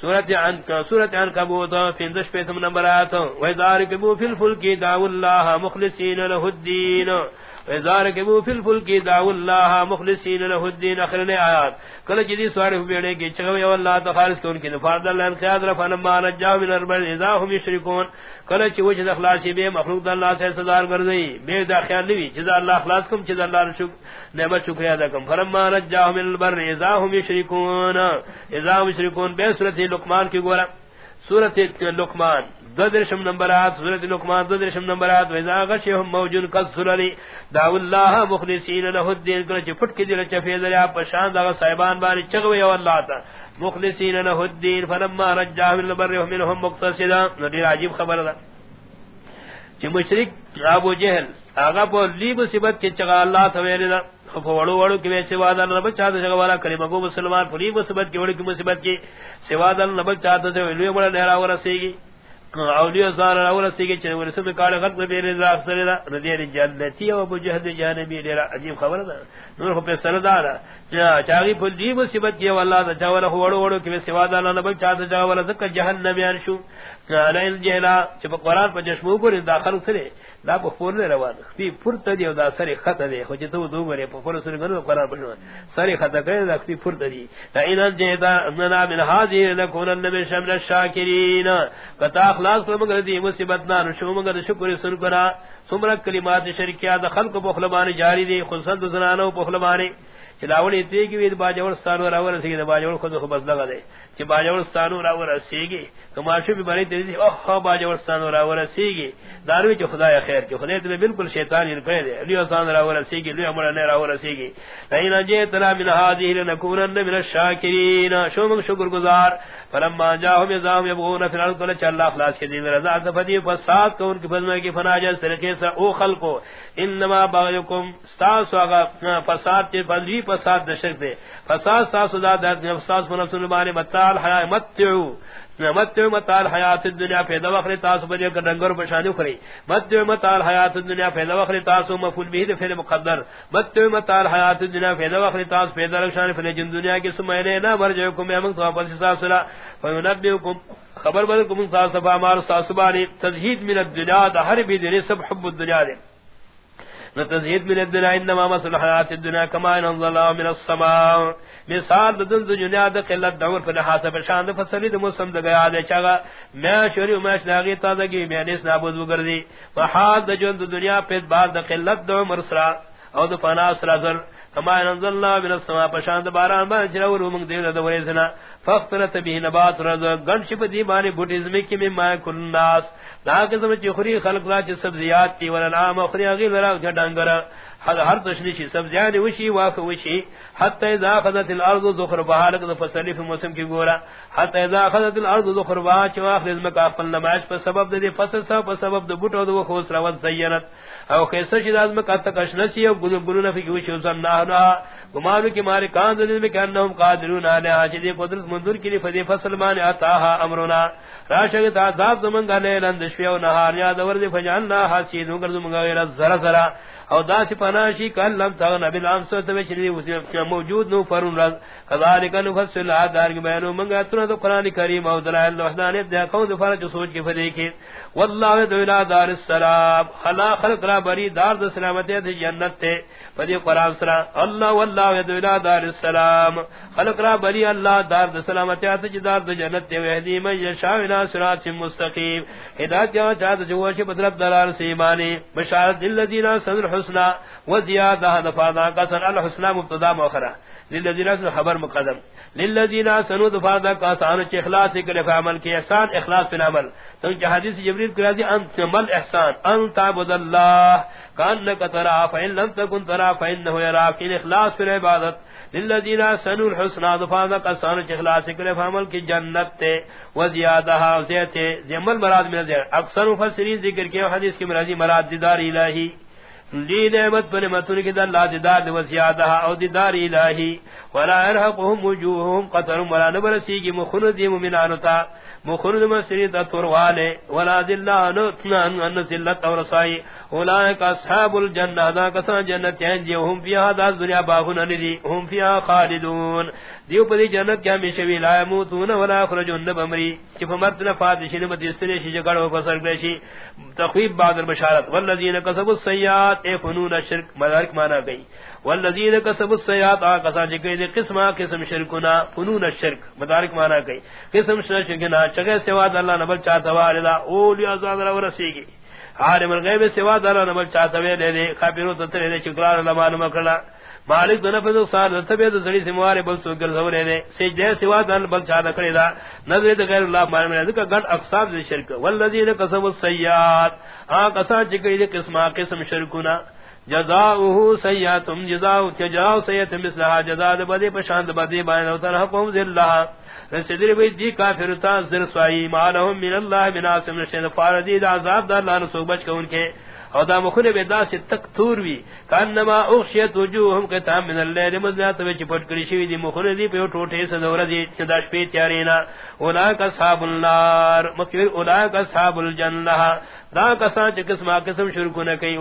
سورت عن سورت عن کبوت پندش پیتم نمبرات وذار کبو فی الفلکی دعو اللہ مخلصین له الدین وذار کبو فی الفلک دعوا الله مخلصین له الدین اخرنے آیات کل جدی سوار بیڑے کی چگو اللہ تو خالص کون کی نفاذ اللہ خیال رفن ما نجا من البر اذا هم یشركون کل چ وجہ اخلاص بے مخلوق اللہ سے صدار گردئی بے دا خیال نہیں چہ اللہ اخلاص کم چہ اللہ شکر نعمت شکریہ ادا کم فرما نجاهم من البر اذا هم يشركون اذا هم يشركون بے سورۃ لقمان کی گورا سورۃ لقمان. دو درشم نمبرات سورۃ لقمان دو درشم نمبرات واذا غشهم موجود كسرلی دعو الله مخلصین له الدين کل چ پھٹ کے دل چ فیض یا پشان دا صاحبان بانی چگوی اللہ تا۔ مخلصین له الدين فلما رجاهم من البر ومنهم مقتصدا ندی عجیب خبر دا۔ چ مشرک ابو جہل، آغا پو لی مصیبت کی چگا اللہ تویری دا۔ وڑو وڑو کی ویسے وادان نبل چاہتا جگہ والا کلمہ کو مسلمان فلی مصیبت کی وڑو کی مصیبت کی سوادان نبل چاہتا جگہ ویلوی بڑا نہرا ورسے گی اولیاء زار اول سیگے چنے ورسم کال غلط بے رضا افسر دا ردی جنتی او ابو جہد جانبی ڈیرا عجیب خبر دا. نور ہو پہ سردار چاغی پھل دی مصیبت کی والله دا چاول وڑو وڑو کہ سوا دا نہ بل چا دا چاول زک جہنم یان شو. علیل جہلا چھ قرآن پر جشمو کو داخل کرے دا په فور نه روان. پی پورته دی دا سری خط دی. خو چې ته دو غره په فور سره غره قرار بنو سری خط کړي دا پی پورته دی دا ان جه دا من من هذه لكون النبي شمل الشاکرین. کتا اخلاص کو مگر دی مصیبت نہ شو مگر شکر سن کرا سمر کلمات شرکیا دا خلق بخلبان جاری دی خلصد زنانو بخلبان چلاولی تی کی وید باجور ستانو راور سی کی باجور خود خو بس لگا دے. چ باجور ستانو راور سی کی کماشو بھی بنی تی ہا باجور ستانو راور سی کی داروی چ خدا خیر جو خدا تے بالکل شیطان ان کہے دے. لیو سان راور سی کی لیو امر نے راور سی کی نہیں نہ جے تلا من هذه لنکونن من الشاکرین. شو من شکر گزار فلما جاءهم يزام يبغون في الارض قال الله خلاص کے دین رضا فدی فساد کو ان کی فضل کی فناجہ طریقے سے او خلق انما بغيكم استاسوا فساد کے فضل فساد دشک دے فساد ساس دا درد فساد فنفس المال متال حیا متعو متال حیات الدنیا پیدا وخر تاس بدی کر ڈنگر بشانی کھری متال حیات الدنیا پیدا وخر مفعول به فعل مقدر۔ متال حیات الدنیا پیدا وخر پیدا فل جن دنیا کی تو فینبئکم، خبر بدکم من الدنیا سب حب الدنیا من الدنیا، انما مثل حیات الدنیا کما انزل من السماء۔ مثال د دن دنیا د قلت دور پر حسب شان د فصلی د موسم د گیا دے چاگا میں شوری میں شاگی تازگی میں نس نابود وگردی وحال د جون د دنیا پہ بعد د قلت د عمر سرا او د فنا سرا در کما انزل اللہ من السماء پشان د باران با چرور موږ دې د ورې سنا فاختلط به نبات رز گنش پدی بانی بوٹیزم کی میں ما کل الناس. دا قسم چ خری خلق را چ سبزیات تی ورنا ما خری اگی لرا جڈانگر ہر ہر تشنی چ سبزیات وشی واف وشی حتی اذا اخذت الارض ذخر بہالک فصلی فی موسم کی گورا حتی اذا اخذت الارض ذخر بہ چ واخ لازم کا فن نمائش پر سبب دے فصل سا پر سبب دے بوٹو دو خوس روت زینت. او کیسے چ لازم کا تکشنسی او گلو گلو نفی کی وشی سنہ نہ گمان کی مارے کان دل میں کہ انہم قادرون علی حاجت قدرت منظور کی فدی فصل مان عطاها امرنا راشگ تا ذات زمن گلے لند شیو نہار یا دور دی فجاننا حسین کر زمن غیر ذرا ذرا او دا چ پناشی کل لم تا نبی نام سو تے چری موجود نو فرون رز کذالک نفصل ادار کی بیان منگا تر تو قران کریم او دلائل وحدانیت دے کو فرج سوچ کے فدی کی والله دولا دار السلام خلا خلق را بری دار د سلامتی د جنت تے فدی قران سرا اللہ والله اللہ یدولا دار السلام خلق را بلی اللہ دار دا سلامتی آتا جدار دا جنت تے وحدی من یشاونا سرات مستقیم ہدایت جا چاہتا جواشی بدرب دلال سیمانی بشارت دلدینا صدر حسنا و زیادہ دفادا قصر الحسنا مبتدا موخرا للذین سنو خبر مقدم۔ للذین سنو دفادا قصر اخلاص کرے فعمل کی احسان، اخلاص پن عمل۔ سنچہ حدیث جبریل کرا دی انت مل احسان، انت عبد اللہ کانک ترا فإن لم تكن ترا فإنه يراك اخلاص پر عبادت۔ للذین سنوا الحسنى ضفانا قصان اخلاص کرے فعمل کی جنت تے و زیادہ زیت جمل مراد میں ذکر اکثر مفسرین ذکر کے حدیث کی مرادی مراد دیدار الہی. لی نعمت پر متن کی اللہ دیدار و زیادہ او دیدار الہی. ولا يرهقهم وجوههم قطر ولا نبرسی کی مخن دی مومنان تا. مخرج مسری تا توروالے ولا ذلان ان ان ذلت اور رسائی اولئک اصحاب الجنہ ذا کسان جنت ہیں جو ہم فیها ذا دنیا باغن ندی، ہم فیها خالدون۔ دیو پدی جنت کیا ہمیشہ وی لا موتون ولا خرجون بمری کہ فمرت نفات شنو مدستری شی جگڑ و فسر گشی تخویب بعد البشارت والذین کسبوا السیئات، اے فنون الشرک مدارک مانا گئی۔ والذین کسبوا السیئات آقا جکے دے قسمہ قسم شرکنا، فنون الشرک مدارک مانا گئی قسم شرکنا چگے سوا اللہ نبل چاہتا والدہ اولی ازاد رو رسیگی عالم الغیب سوا اللہ نبل چاہتا وے دے دے خبرو تترے دے چکرار اللہ معلوم کرنا۔ مالک دن فضل صار تبے تو زڑی سموارے بل سو گر زورے نے سجدے سوا دن بل چاہتا کرے دا۔ نظر دے غیر اللہ معلوم ہے کہ گن اقسام دے شرک۔ والذین قسموا السیئات ہاں قسم چکے دے قسمہ قسم شرکنا۔ جزاؤه سیئاتم، جزاؤ تجاؤ سیئاتم مثلها جزاء بدی پشاند بدی بائن اوتر حکم ذلہ رسدر بی جی دی کافر تا زر سوائی، مالہم من اللہ بناسم رشد فاردی دا عذاب دا اللہ نسوک بچ کے ان کے۔ او دا مخونه به سے تک تور وی کانما اغشیت وجوههم قطعا من الليل مزنات وچ پټ کړی شوی دی مخونه دی پیو ٹوٹے سے دور دی چنداش تیارې تیارینا اولاک اصحاب النار. مکبر اولاک اصحاب الجنه. دا کسان چې قسمه قسم شروع کو نہ کئی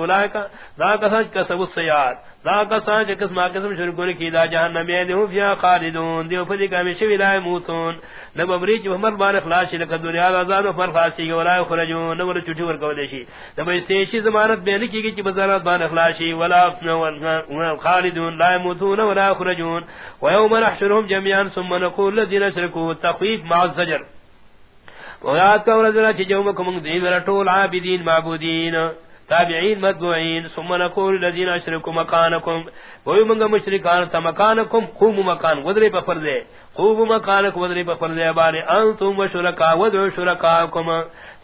دا کسان چې کسب السیات دا کسان چ قسم قسم شروع کو کی دا جہنم یعنی میں دیو فیا خالدون. دی دیو فدی کا مشی ولا موتون. نب امری چ محمد بار اخلاص لک دنیا آزاد و فر خاصی ولا خرجون. نور چٹی ور کو دیشی نب استیشی ضمانت بیان کی کی بزارت بار اخلاصی ولا خالدون. لا موتون ولا خرجون. ويوم نحشرهم جميعا ثم نقول الذين اشركوا. تخفيف مع الزجر. ویاد کا ورزنا چی جو مکم دین رٹول عابدین، معبودین. تابعین مدعوین ثم نقول الذين اشركوا مكانكم وی منگا مشرکان تا قوموا خوب مکان ودری پا فردے خوب مکانک ودری پا فردے بارے. انتم و ودعوا ودعو شرکاکم.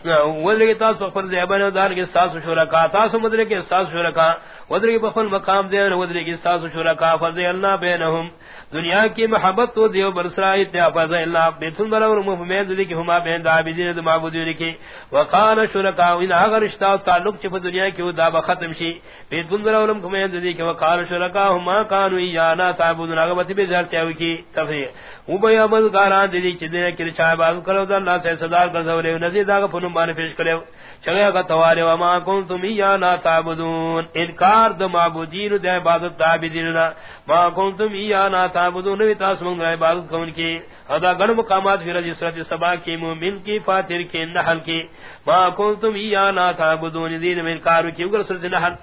ودری تاسو فردے بارے دار کی ستاسو شرکا، تاسو مدری کی ستاسو شرکا ودری پا فل مقام دین ودری کی ستاسو شرکا فردے اللہ بینہم. دنیا کی محبت تو دیو برسرائی تیا اللہ بیتن بلا مفمید دی کہ ہما بین دعابدین دا معبودین کی. وقال شرکاو ان آغا رشتہ تعلق چپ دنیا کی دا ختم شی. بیتن بلا اور مفمید دی کہ وقال شرکاو ما کانو ایانا تعبودن آغا بتی بیزار تیاوی کی تفریح. او بای عمد کاران دی چی دینے کی رچائے بازو کرو، دا اللہ سے صدار کر زورے نزید آغا پنم بانے پیش کرے چگے کا توارے وما کنتم ایانا تعبدون. انکار دا معبودین دا عبادت تعبدین ما کنتم ایانا تعبدون. وی تاسمون دا عبادت کون کی ادا گن مقامات فی رجی سرت سبا کی مومن کی فاتر کی نحل کی ما کنتم ایانا تعبدون. دین میں انکار کی اگر سرت نحل.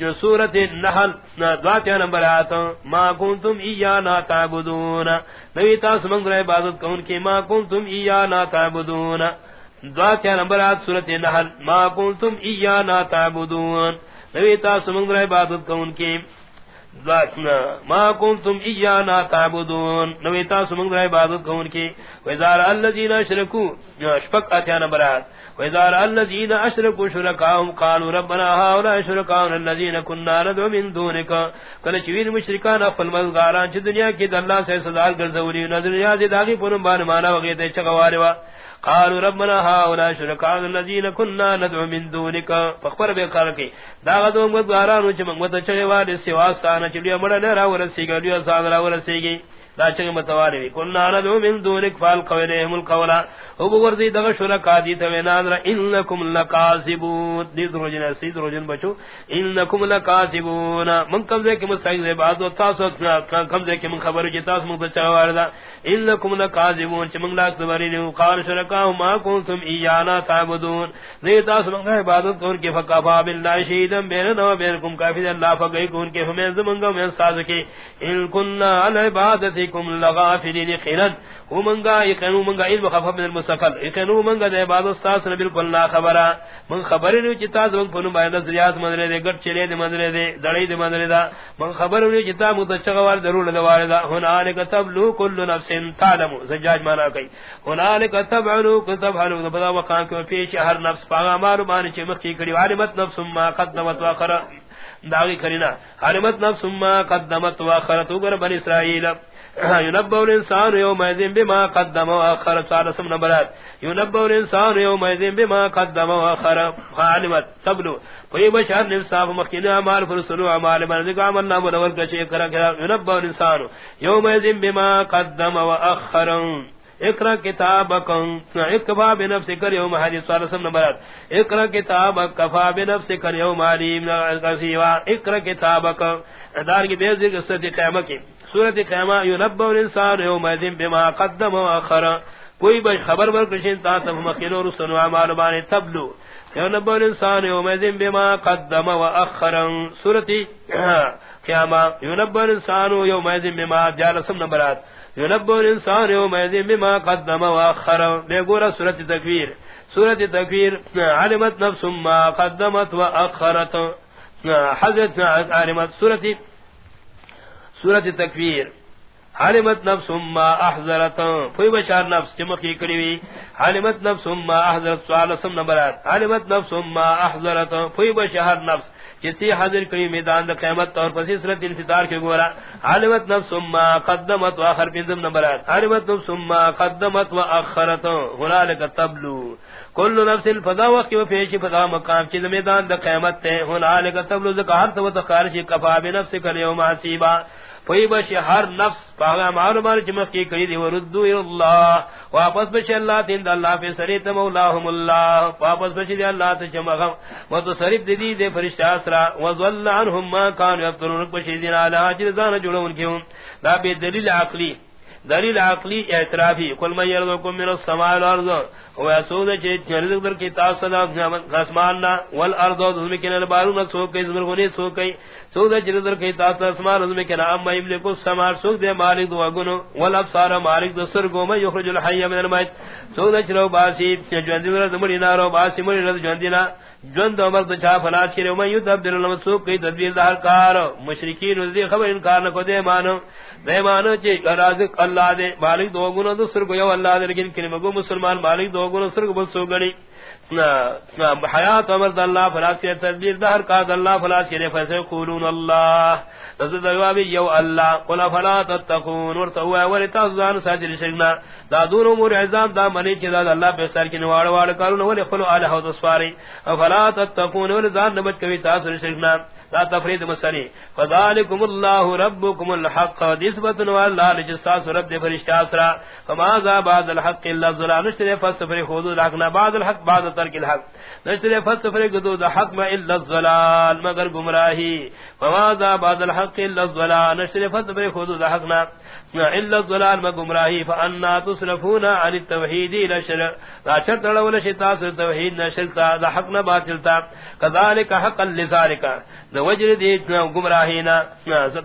جو سورت النحل دواتیا نمبر آتا ما کنتم ایانا تعبدون. نوی تاسمون دا عبادت کون کی ما کنتم ایانا تعبدون. دعا کیا نمبر آت سورت نحل. ما کنتم ایانا تعبدون. نوی تا سمنگ رہ عبادت کون کی. ما کنتم ایانا تعبدون. نویتا سمنگ رہے عبادت کون کی. ویزار اللذین اشرکو شپک اتیانا برات ویزار اللذین اشرکو شرکاهم قالوا ربنا هاولا شرکاون اللذین کننا ندو من دونکا کل چوین مشرکان افل مزگاران چی دنیا کی دلہ سے صدار گرزولی نظر نیازی داغی پنم بان مانا وغیتے چگواری قالوا ربنا هؤلاء شركاء الذين كنا ندعو من دونك. فخبر به بقال كي داغدو مدارانو چ مت چے والے سوا ستان چڑیا مڑ نہ را ورسی گڈیو ساغرا ورسی گئی دا چنگ متواری کنا ندعو من دونك فال قولهم القولا. ابو ورزی دغ شرکا دی تو نادر انکم لکاذبون. دی دروجن سی دروجن بچو. انکم لکاذبون. من کم دے کہ مستعد بعد تاسو کم دے کہ من خبر جتاس من چوار دا انکم لکاذبون. چمن لا خبر نی قال شرکا ما کنتم ایانا تعبدون. دی تاس من عبادت کون کے فقفا بالله شهیدا بیننا و بینکم کافی اللہ فگئی کون کے ہمیں زمنگا میں ساز کے ان کننا علی عبادتکم لغافلین خیرن ومنگا یقینو منگا علم خفف من المستقل. یقینو منگا دے بعد استاس نے بالکل لا خبرا من خبر نی چتا زون پنو باید زریات مدرے دے، گٹ چلے دے مدرے دے، دڑی دے مدرے دا. من خبر نی چتا متچغوار ضرور دے والدا ہنالک تبلو کل نفس تعلم زجاج مانا کئی. ہنالک تبعلو کتب حلو بدا وقان کو پیش ہر نفس پاگا مارو مانی چی مخی کری علمت نفس ما قدمت واخر داغی کرینا علمت نفس ما قدمت واخر تو بن اسرائیل. ينبأ الإنسان يوم يذن بما قدم وآخر. سعر سمنا بلاد ينبأ الإنسان يوم يذن بما قدم وآخر. فعلمت تبلو. کوئی بشار نفساف مخین عمال فرسلو عمال من ذکر عمل نام ونور کشی کرا کرا ينبأ الإنسان يوم يذن بما قدم وآخر. اقرا کتابکم. اکفا بنفسک یوم حدیث سوال سم نمبر اقرا کتابک. کفا بنفسک یوم علیم. اقرا کتابک دار کی بے ذکر ست قیامت کی. سورت قیامہ ینبع الانسان یوم ذن بما قدم و اخر کوئی بش خبر ور کشین تا تم مخیر اور سنو اعمال بان تبلو. ینبع الانسان یوم ذن بما قدم و اخر سورت [clears throat] قیامہ ینبع الانسان یوم ذن بما جال سم نمبرات ینبع الانسان یوم ذن بما قدم و اخر بے گورا سورت تکویر. سورت تکویر، علمت نفس ما قدمت و اخرت حضرت علمت، سورت تکویر سورت تکویر حالمت نفس ما احضرت فوی بشار نفس چمکی کریوی حالمت نفس ما احضرت سوال سم نمبرات حالمت نفس ما احضرت فوی بشار نفس جسی حاضر کری میدان دا قیمت اور پسی سورت انفتار کے گورا. حالمت نفس ما قدمت و آخر پینزم نمبرات حالمت نفس ما قدمت و اخرت ہنالک تبلو. کل نفس فضا وقت و پیشی فضا مقام. چیز میدان دا قیمت تے ہنالک تبلو. زکا ہر سوت خارشی کفا بنفس کر یوم عصیبا فوی بش ہر نفس پاگا معلومان چمک کی کری دی وردو اللہ، واپس بش اللہ تین دا اللہ پہ سریت مولاہم اللہ، واپس بش دی اللہ تے چمغم و تو سریت دی دے فرشتہ اسرا وظل عنہم ما کانو یفترون بش دین آلہ حجر زان جڑون کیوں دا بے دلیل عقلی دلیل عقلی اعترافی کل من یرزوکم من السماء والارض و یسود چے چرزق در کی تاسلا اسماننا والارض و ذمکن البارون سوکئی زمرغنی سوکئی سود جردر کی تاسلا اسمان ذمکن اما املک السماء سود دے مالک دو اگنو والابصار مالک دو سرگو من یخرج الحی من المیت سود چرو باسی جوندی در دمڑی نارو باسی مری رد جوندینا جن عمر تو چا فلاش کرے میں یو تبدل المسوق کی تدبیر دار کار. مشرکین رضی خبر انکار نہ کو دے مانو. دے مانو چے رازق اللہ دے، مالک دو گنا دوسر کو یو اللہ دے، لیکن کلمہ گو مسلمان مالک دو گنو سر کو بس سو گڑی حیات عمر اللہ فلاس کے تدبیر دار کار اللہ فلاس کے فیسے قولون اللہ. تزد دوابی یو اللہ، قل فلا تتقون ورتوا ولتزان ساجر شگنا دا دون امور عزام دا منی چی دا اللہ پہ کی نوار وار کارون، ولی خلو آلہ و تصفاری فلا تتقون، ولی زان نبت کبھی تاثر شرکنا لا تفرید مسری فذالکم اللہ ربکم الحق. دیسبت نوال اللہ لجساس رب دی فرشت آسرا. فماذا بعد الحق اللہ الظلام. نشتر فستفری خودو لحقنا بعد الحق بعد ترک الحق. نشتر فستفری قدود حق ما اللہ الظلال. مگر گمراہی فماذا بعد الحق اللہ الظلام نشتر فستفری خودو لحقنا الا الضلال ما گمراہی فانا تصرفون عن التوحید الى شرع لا شرط ولا شتا توحید نہ ذا حق باطلتا كذلك حقا لذلك. ذا وجر دی گمراہینا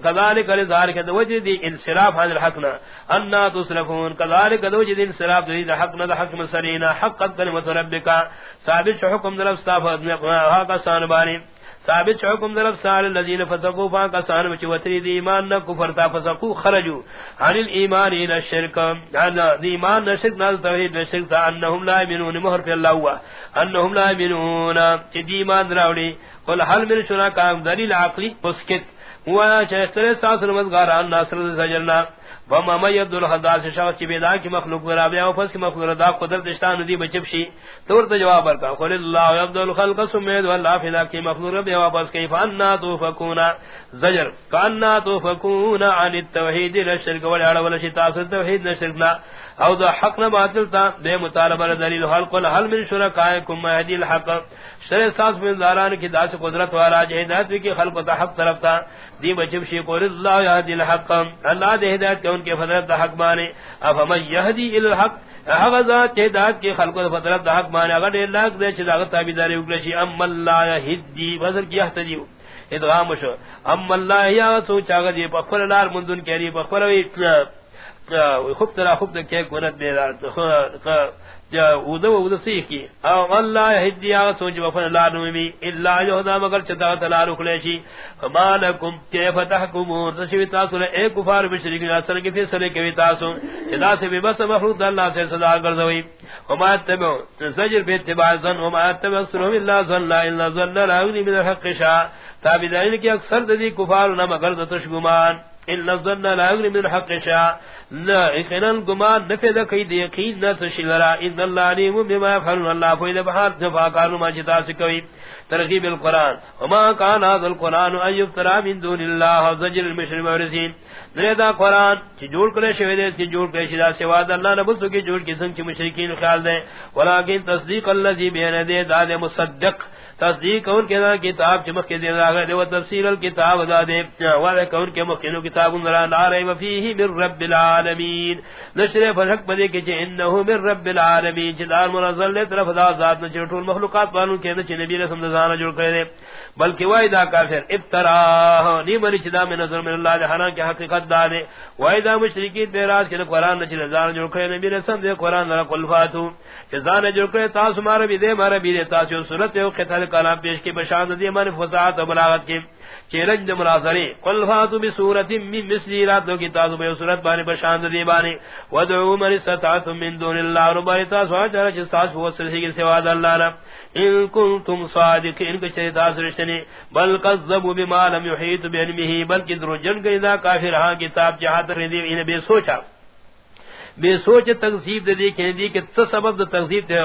كذلك لذلك ذا وجر دی انصراف عن الحق نہ ان تصرفون كذلك ذا وجر دی انصراف دی حق نہ حق مسرینا حقا کلمۃ ربک ثابت حکم در استاف ہا کا سان بانی ثابت حکم درف سال الذين فسقوا، فان كسان وچ وتری دی ایمان نہ کفر تا فسقوا، خرجوا. عن الايمان الى الشرك. عن دی ایمان نہ شرک نہ توحید نہ شرک تا انهم لا يؤمنون. مہر في الله هو. انهم لا يؤمنون. کہ ایمان دراوڑی قل هل من شركاء دلیل عقلی؟ اسکت ہوا چہ ساس نمازگاران ناصر سجلنا وما ما يبدو الحداث، شخص کی بیدا کی مخلوق ورا بیا فس کی مخلوق ردا قدرت اشتان دی بچب شی. تور تے جواب ورکا قل اللہ يبدو الخلق سمید والله فلا کی مخلوق بیا واپس کیف ان تو فكونا زجر. کان تو فكونا عن التوحید الشرك ولا ولا شی تاس توحید الشرك لا او ذا حق نہ باطل تا بے مطالبہ دلیل حل قل هل من شرکائکم، ما يدل الحق. شر ساس میں داران کی داس قدرت والا جہدات کی خلق تا حق طرف تا. دی بچب شی قول، اللہ یہدی الحق. اللہ دے ہدایت کہ ان کے فضلت حق مانے. اب ہم یہدی الحق. اغذات جہدات کی خلق و فضلت حق مانے، اگر دے اللہ دے چھ تابیداری اکلشی ام اللہ یہدی. فضل کی احتدیو ادغام شو. ام اللہ یا سوچا گا پخفر لار مندن کہری پخفر وی خوب ترا خوب دے کہ گنت دے اودو اودو سیکی او اللہ حدی آغا سوچ وفن لا نومی اللہ یہدا مگر چتا تلا رکھلیشی فما لکم کیف تحکمون. تشوی تاسو لے ایک کفار بشریک ناصر کی فیصلے کبھی تاسو. چدا سے بھی بس مخلوق اللہ سے صدا گرزوی. وما اتبعو. زجر بیتباع زن. وما اتبعو سنو اللہ زن. لا اللہ زن لا اغنی من الحق شاہ تابدائن کی اکثر دی کفار نمگر دتشگمان ان الظن لا يغني من لا گمان نفذ ان بما جفا ما جتا القرآن. وما كان هذا القرآن أن يفترى من دون الله وزجر المشرم ورسين دا قرآن چی جوڑ کرے شوید چی جوڑ کرے شدا سواد اللہ نبسو کی جوڑ کسم چی مشرکین خیال دے. ولیکن تصدیق اللہ زی بین دے داد مصدق. تصدیق کون کے کتاب چمک کے دین آگے دے و تفسیر الکتاب دا دے۔ وعلا کون کے مخینو کتاب اندرا نارے وفیہی من رب العالمین۔ نشر فرحق بدے کے چے انہو من رب العالمین۔ چی دار لے طرف دا ذات نچے طول مخلوقات پانوں کے چی نبی رسم دزانا جوڑ کرے بلکہ وائی دا کافر ابتراہ۔ نی مری چی دا من نظر من اللہ دے حران کے حقیقت دا دے۔ وائی دا مشرکین بیراز کے قرآن نچے نزانا جوڑ کرے، نبی رسم دے قرآن نرا قلفاتو چی زانا جوڑ کرے، تاس مارا بھی دے، مارا بھی دے، تاس یو صورت یو قتل کلام پیش کی بشاند دی من فضاعت و بلاغت کی چیرنج مناظری قل فاتو بسورت من مثلی راتو کی تاسو بے صورت بانی بشاند دی بانی۔ ودعو من استطاعتم من دون اللہ ربانی تاسو آچارا چیز تاسو وصل سیگی سواد اللہ را ان کنتم صادقین کچھ تاسو رشتنی۔ بل قذبو بما لم یحیط بینمیہی بلکہ درو جنگ اذا کافر ہاں کتاب جہات ردی انہیں بے سوچا۔ بے سوچ تقزیب دے دی کہ دی کہ تو سبب دے تقزیب دے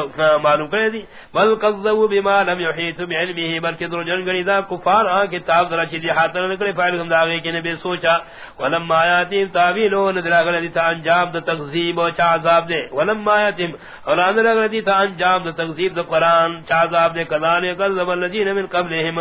معلوم کرے دی۔ بل قذبوا بما لم يحيط بعلمه، بلکہ در جن گنی دا کفار آ کتاب ذرا چیز حاضر نہ کرے فائل ہم داوے کہ نے بے سوچا۔ ولم آیات تعویل و ندرا گل دی تا انجام دے تقزیب و چا عذاب دے۔ ولم آیات اور ندرا گل دی تا انجام دے تقزیب دے قران چا عذاب دے کذان قذب الذين من قبلهم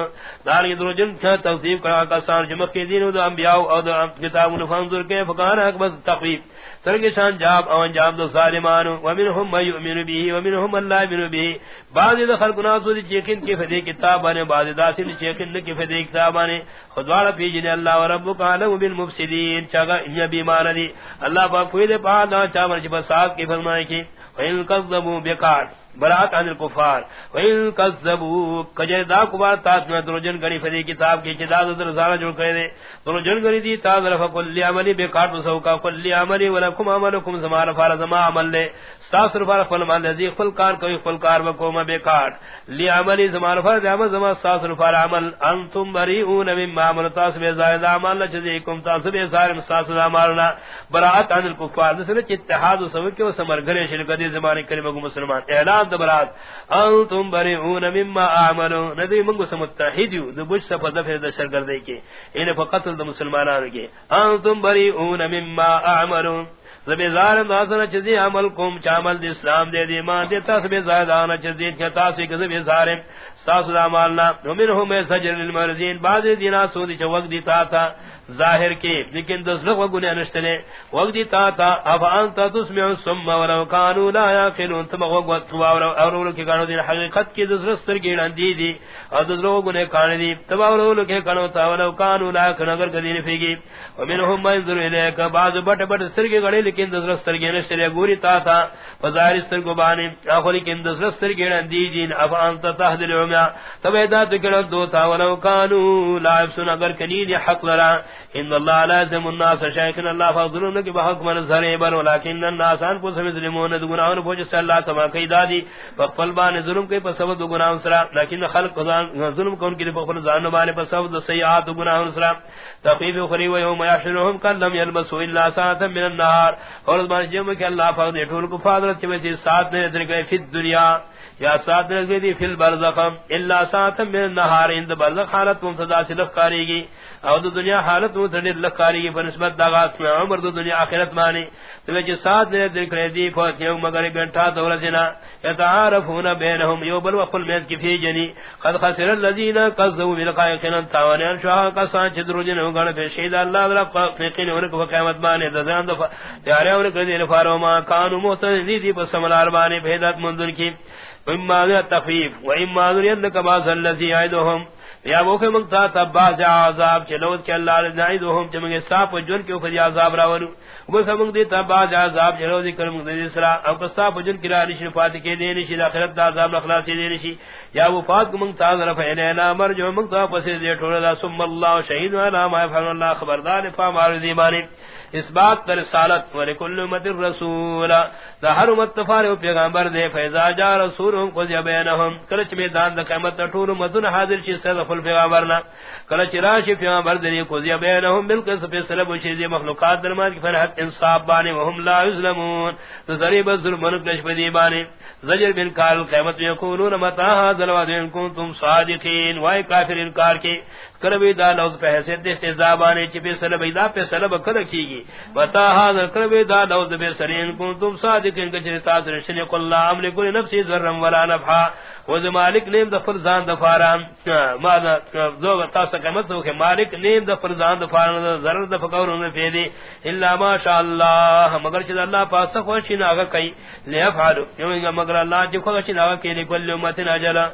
دار در جن کا تقزیب کرا کا سار جمع کے دین و انبیاء اور کتاب فانظر کے فکان اکبر تقریب سرگ شان جاب او انجام دو ظالمان ومنهم من يؤمن به، ومنهم من لا يؤمن به. بعض خلق ناس دی چیکن کی فدی کتاب نے بعض داسن چیکن کی فدی کتاب نے خدوار پی جن اللہ و ربک علم بالمفسدین. چاگا یہ بیمار دی. اللہ با کوئی دے پا دا چا مرچ بسات کی فرمائے کہ ان کذبوا بکار برات عن الكفار. وان كذبوا كجدا كبار تاس میں درجن گنی فدی کتاب کی چدا در زارا جو کرے دے. درجن گنی دی تا طرف کل عملی بے کاٹ سو کا کل عملی، ولکم عملکم زمار فار زما عمل لے. استاثر فار فل مان دی خل کار کوئی خل کار وکم بے کاٹ لی عملی زمار فار عمل زما استاثر فار عمل. انتم بریئون مما عمل تاس بے زائد عمل جزیکم تاس بے زائر استاثر عملنا برات عن الكفار نسل اتحاد سو کے سمر گرے شرک دی زمانے کلمہ مسلمان. اعلان دبرات انتم برئون مما اعملوا ندی منگو سمتحیدیو دو بج سفا دفع دا شرگردے کے انہیں فقتل دا مسلمانان کے انتم برئون مما اعملوا زبی ظالم داسنا چیزی عمل کم چامل دی اسلام دے دی. مان دی تاسبی زائدانا چیزی کیا تاسی کذبی زارم ساسو دا مالنا ومنہم سجر للمرزین بعض دینا سودی چا وقت دی تا ظاہر کی. لیکن دسلق وگنے انشتنے وقت دی تا افا انتا تسمع سم ولو کانو لا یاقلون تم وقت اورولو کی کانو دین حقیقت کی دسلق سرگین اندی دی اور دسلق وگنے کانی دی. تم اورولو کی کانو تا ولو کانو لا یاقلون اگر کدین فیگی ومنہم منظر الیک. بعض بٹ بٹ سرگی گڑی. لیکن دزر سرگے نے گوری تا تھا فظاہر سرگو بانے آخو لیکن دزر سرگے نے دی جین افا انت تحد العمیا. تب ایداد دکڑا دو تا ولو کانو لائف سن اگر کنید حق لرا، ان اللہ لازم الناس شایکن اللہ فضلون کی بحق من زرے بر، ولیکن الناس ان کو سمز لمون دو گناہون پوچھ سے اللہ تما کئی دادی فقفل بانے ظلم کے پس سبب دو گناہون سرا، لیکن خلق ظلم کون کی فقفل زان بانے پس سبب دو سیعات دو گناہون سرا۔ تقیف اخری و یوم یحشرهم کن لم یلبسو الا ساعتا من النهار اور اس جمع کہ اللہ فقد اٹھول کو فاضلت چویتی ساتھ نے در گئے فی الدنیا، یا ساتھ نے گئے فی البرزخ۔ الا ساعتا من النهار اند برزخ حالت ممتدا سے لفقاری گی اور دو دنیا حالت وہ تھڑی لکاری کی بنسبت داغا عمر دو دنیا آخرت مانی. تو وہ ساتھ نے ذکر دی فوت یوم مگر گھنٹا دور سنا یتعارفون بینہم یو بل وقل میز کی فی جنی. قد خسر الذین قذبوا بلقاء قنن تاوان شاہ کا سان چدرو جن گن پہ شہید اللہ تعالی فقین ان کو قیامت مانی. دزان دفع تیارے ان کو دین فارو ما کانوا مستنی دی پس سملار بانی بھیدات منذن کی. اما تخفیف و اما ذریت کما ذل الذی عیدهم یا وہ کہ منگتا تب باز عذاب چلو کہ اللہ نے نعیدہم چمگے صاف جن کے اوپر عذاب راولو. وہ کہ منگ دی تب باز عذاب، چلو ذکر منگ دی سرا. او کہ صاف جن کی راہ نشی فات کے دین شی اخرت دا عذاب اخلاص دین شی یا وہ فات منگتا ظرف الینا مر جو منگتا پس دے ٹھوڑا ثم اللہ شہید والا ما فعل اللہ خبردار فا مار دی مانی. اس بات پر رسالت ور کل امت الرسول دا ہر امت تفار پیغمبر دے فیضا جا رسولهم قضی بینهم کلچ میدان دا قیمت ٹول مدن حاضر چیز سے فل پیغمبرنا کلچ راش پیغمبر دے قضی بینهم بالقص فی سلب چیز مخلوقات درمان کی فرحت، انصاف بانے وهم لا یظلمون. تو ذریب الظلم نکش بدی بانے زجر بن کال قیمت یقولون، متا هذا الوعد ان کنتم صادقین. وای کافر انکار کی. کربی دا لوز پہ حیثیت استعزابانے چپی سلب ایدا پہ سلب کل کی گی بتا حاضر کربی دا لوز بے سرین کن تم صادقین کچھ تاثر شنق اللہ عمل کل نفسی ذرم ولا نفحا۔ وز مالک نیم دا فرزان دا فاران ماذا دو تاسا قیمت ہو کہ مالک نیم دا فرزان دا فاران ضرر دا فکور انہوں فیدی۔ اللہ ما شاء اللہ، مگر چیز اللہ پاس خوشی ناغا کئی۔ لیا فعلو یوں مگر اللہ جب خوشی ناغا کئی لکل امت ناجلا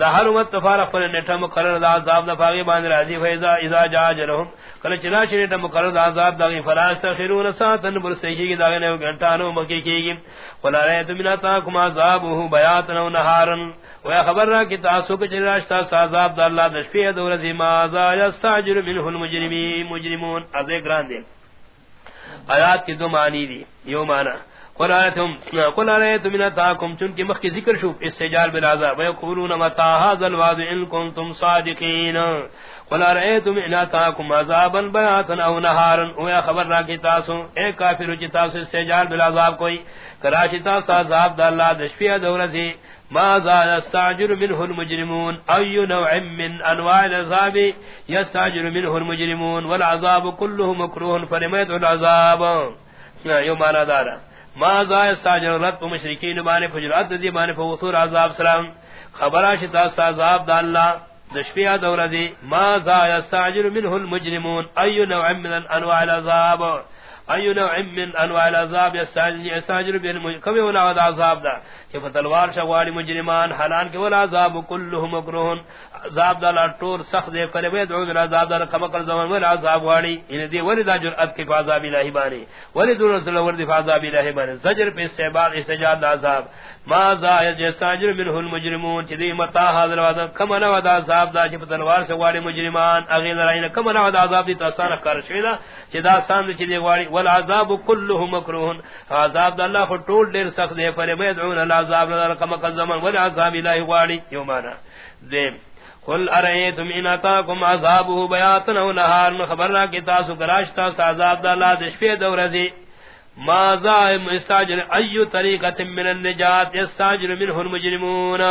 دا ہر امت تفارق پر نیٹا مقرر دا عذاب دا فاغی باندر راضی فیضا اذا جا جلهم کل چنا شریط مقرر دا عذاب، دا داغی فلا استخرون ساتن برسیشی کی داغی نیو گھنٹانو مکی کی گی قل ریت من تاکم عذابه بیاتنا و نهارن ویا خبر را کی تاسو کچھ راشتا عذاب دا اللہ دشفی دور زی مازا یستعجر منه المجرمین. مجرمون ازے گران دے آیات کی دو معنی دی یو معنی قل آیتم قل آیتم من تاکم چونکہ مخی ذکر شو استجال بالعذاب ویقولون متا هذا الوعد ان کنتم صادقین؟ ولا رأيتم إن أتاكم عذابا بياتا أو نهارا ويا خبر راكي تاسو، اے کافر چی تاسو استجال بالعذاب کوئی کراشی تاسو عذاب دا اللہ دشفیہ دورسی ماذا يستعجر منه المجرمون أي نوع من أنواع العذاب يستعجر منه المجرمون، والعذاب كله مكروه فلما يدعو العذاب. يوم أنا دارا. ما ماذا يستعجر رد مشركين باني فجرات دي باني فوثور عذاب سلام خبرا شتا عذاب دا الله دشفيا دورة دي ماذا يستعجر منه المجرمون. أي نوع من أنواع العذاب؟ أي نوع من أنواع العذاب يستعجر بهم كم يوم العذاب دا کہ فتلوار شغوال مجرمان حالان کے والعذاب كله مكروه عذاب دا لطور سخت دے پر بید عذر عذاب دا کمکر زمان والعذاب واری یعنی ان دی ولی دا جرأت کے عذاب الہی بانی ولی دور رسول ورد عذاب الہی بانی زجر پہ استعباد، استجاب دا عذاب. ما زا یستاجر منه المجرمون چدی متا حاضر ودا کم نہ ودا عذاب دا چ فتلوار شغوال مجرمان. اغین رائن کم نہ ودا عذاب دی تاسان کر شیدا چدا سان چ دی واری والعذاب كله مكروه عذاب اللہ کو ٹول دیر سخت دے پر بید عذر عذاب نظر کم کل زمان، ولی عذاب الہی واری یو مانا دیم. قل ارئیتم ان اتاکم عذابه بیاتنا و نهار خبر را کی تاسو کراشتا سا عذاب دا اللہ دشفی دورزی ما زائم استاجر، ایو طریقت من النجات، استاجر منہ المجرمون.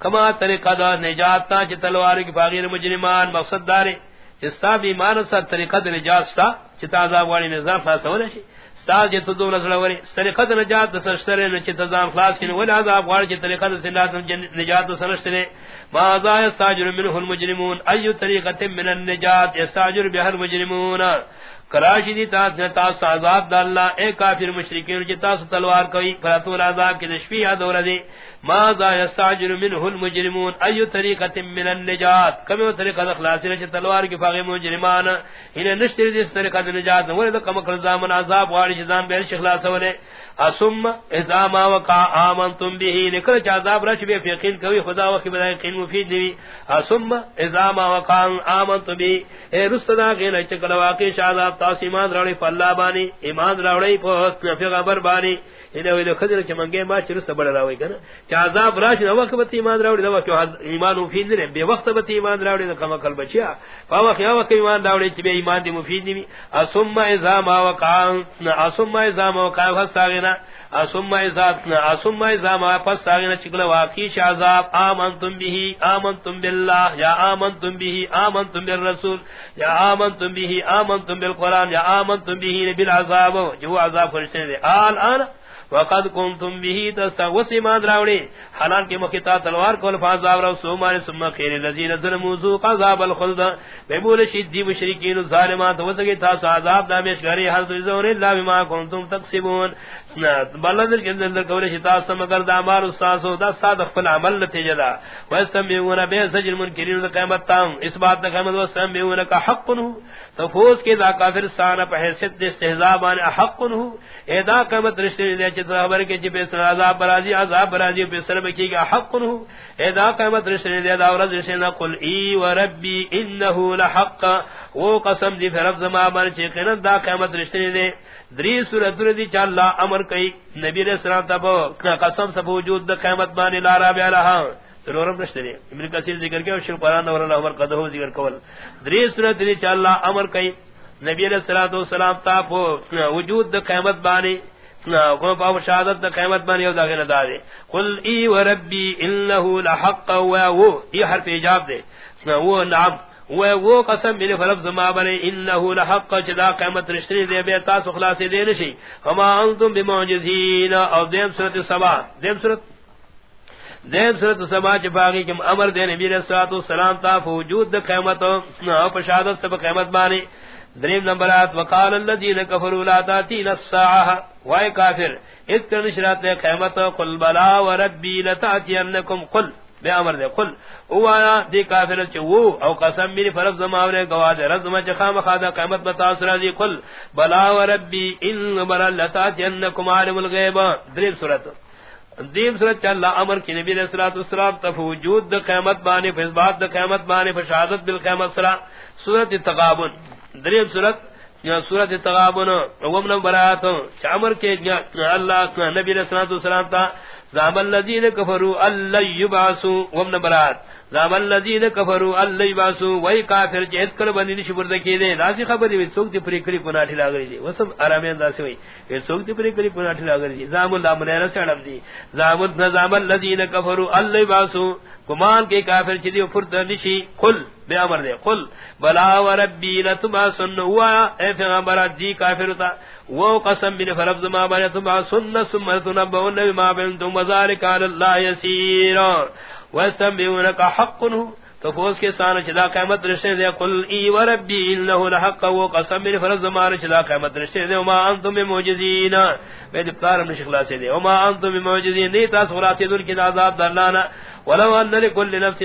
کما طریقہ دا نجات تا، چی تلوار کی فاغیر مجرمان مقصد دارے چستا بیمان سا طریقہ دا نجات ستا، چی تا عذاب واری نظام فاسا ہونا شی. استاد جے جی تو دو نسل وری طریقہ نجات سرشترے نے چت زام خلاص کین ول عذاب وار جے طریقہ سنات نجات سرشترے۔ ما ذا استاجر منه المجرمون اي طریقہ من النجات استاجر به المجرمون۔ کراشی دی تاس نے تاس عذاب دا اللہ، اے کافر مشرکین جے تاس تلوار کوئی فراتو عذاب کے دشفی یاد ہو رہی۔ ما ذا يستعجل منه المجرمون اي طریقہ من النجات؟ کم طریقہ خلاص نے تلوار کی فاغ مجرمان۔ انہیں نشتر دی طریقہ نجات ولد کم کر زامن عذاب واری جزان بیر شخلا سولے اسم اذا ما وقع آمنتم به نکل نکر چاذاب رش بے فیقین کوئی خدا وقت بدائے قین مفید نوی۔ اسم اذا ما وقع آمنتم به، اے رسطنا غیر چکل واقع شاذاب تاس ایمان راوڑی پا اللہ بانی ایمان راوڑی پا پیغبر بانی یعنی انہا ویدو خدر چا منگے ما چرس بڑھ راوڑی کنا. چاذاب رش نو وقت بت ایمان راوڑی دو وقت ایمان مفید نوی بے وقت بت ایمان راوڑی دو کم اکل بچیا. پا وقت یا وقت ایمان راوڑی چا بے ایمان دی مفید نوی اسم اذا ما وقع اسم اذا ما وقع فستاغنا اسم ازاتنا اسم ازاما پس ساغنا چکل واقعی شعذاب آمنتم به آمنتم باللہ، یا آمنتم به آمنتم بالرسول، یا آمنتم به آمنتم بالقرآن، یا آمنتم به بالعذاب جو عذاب فرشتے دے. آل آنا وقد كنتم به تستغوث ما دراوڑی. حالان کے مختا تلوار کو الفاظ اور سومان ثم خير الذين ظلموا ذوق عذاب الخلد. بقول شد مشركين ظالمات وذكي تاس عذاب دامش گری، حضرت زور اللہ بما كنتم تكسبون بلند کے اندر شتا سم کر استاد خپل عمل نتیجہ دا سجل منکرین قیامت تام اس بات کا قیامت کا حق. نو تفوز کے دا کافر پہ حیثیت استہزاء حق. قیامت رشتے خبر کے جب اس عذاب برازی عذاب برازی سر کی گا حق. قیامت رشتے دے دا اور رشتے نہ قل ای و ربی انه لحق قسم دی رب زما بن چ دا قیامت رشتے دے دری سورۃ دی چ اللہ امر کئی. نبی علیہ السلام تب قسم سب وجود دا قیامت بان لا رب الہ ضرورم رشتے دے ابن کثیر ذکر کے اور قرآن اور اللہ قدو ذکر کول. دری سورۃ دی چ اللہ امر کئی. نبی علیہ الصلوۃ والسلام تا وجود دا قیامت بانی. کو پاو شہادت قیامت بن یو داغه دادے قل ای و ربی انه لحق و و یہ حرف ایجاب دے. وہ نعم و وہ قسم میرے فلفظ ما بنے انه لحق جدا قیامت رشتے دے بے تا خلاص دے نشی۔ ہما انتم بمعجزین، او دیم سورۃ سبا، دیم سورۃ دیم سورۃ سبا چ باغی کہ امر دے نبی علیہ الصلوۃ والسلام تا وجود قیامت او شہادت سب قیامت بانی دریم نمبرات وقال الذين كفروا لا تاتين الساعه وای کافر اتن نشرات قیامت، قل بلا وربي لتاتينكم قل۔ بے امر دے، قل، او آیا، دی کافر چو او قسم میری فرض زماورے گواہ دے رزم جخام خادا قیامت بتا سرا دی قل، بلا وربي ان بر لتاتينكم عالم الغيب دریم سورۃ دیم سورۃ اللہ امر کی نبی علیہ الصلوۃ والسلام تف تفوجود قیامت بانے فیض بات قیامت بانے فشادت بالقیامت سرا. سورۃ التغابن دریم صورت، یا صورت تغابن ومن برات چامر کے اللہ نبی علیہ الصلوۃ والسلام تا زعم الذين كفروا اللہ يبعثوا. ومن برات زام الذین کفروا اللہ یبعثوا وای کافر کی دے راضی وسم آرامین زام الذین کفروا گمان کے کافر چدی فرد نشی قل، بے امر دے قل، بلا وربی لتما سن ہوا اے پیغمبر، دی کافر تا وہ قسم بن فرض ما بنتما سن ثم تنبؤن بما بنتم وذلك على الله يسير واستنبئونك حَقٌّ تو فوز کے سان چدا قیامت رشتے دے قل ای و ربی انه لحق و قسم من فرض مار چدا قیامت رشتے دے وما انتم بمعجزین میں دفتار میں شکلا سے دے وما انتم بمعجزین نہیں تا سورات دل کی عذاب درلانا ولو ان لكل نفس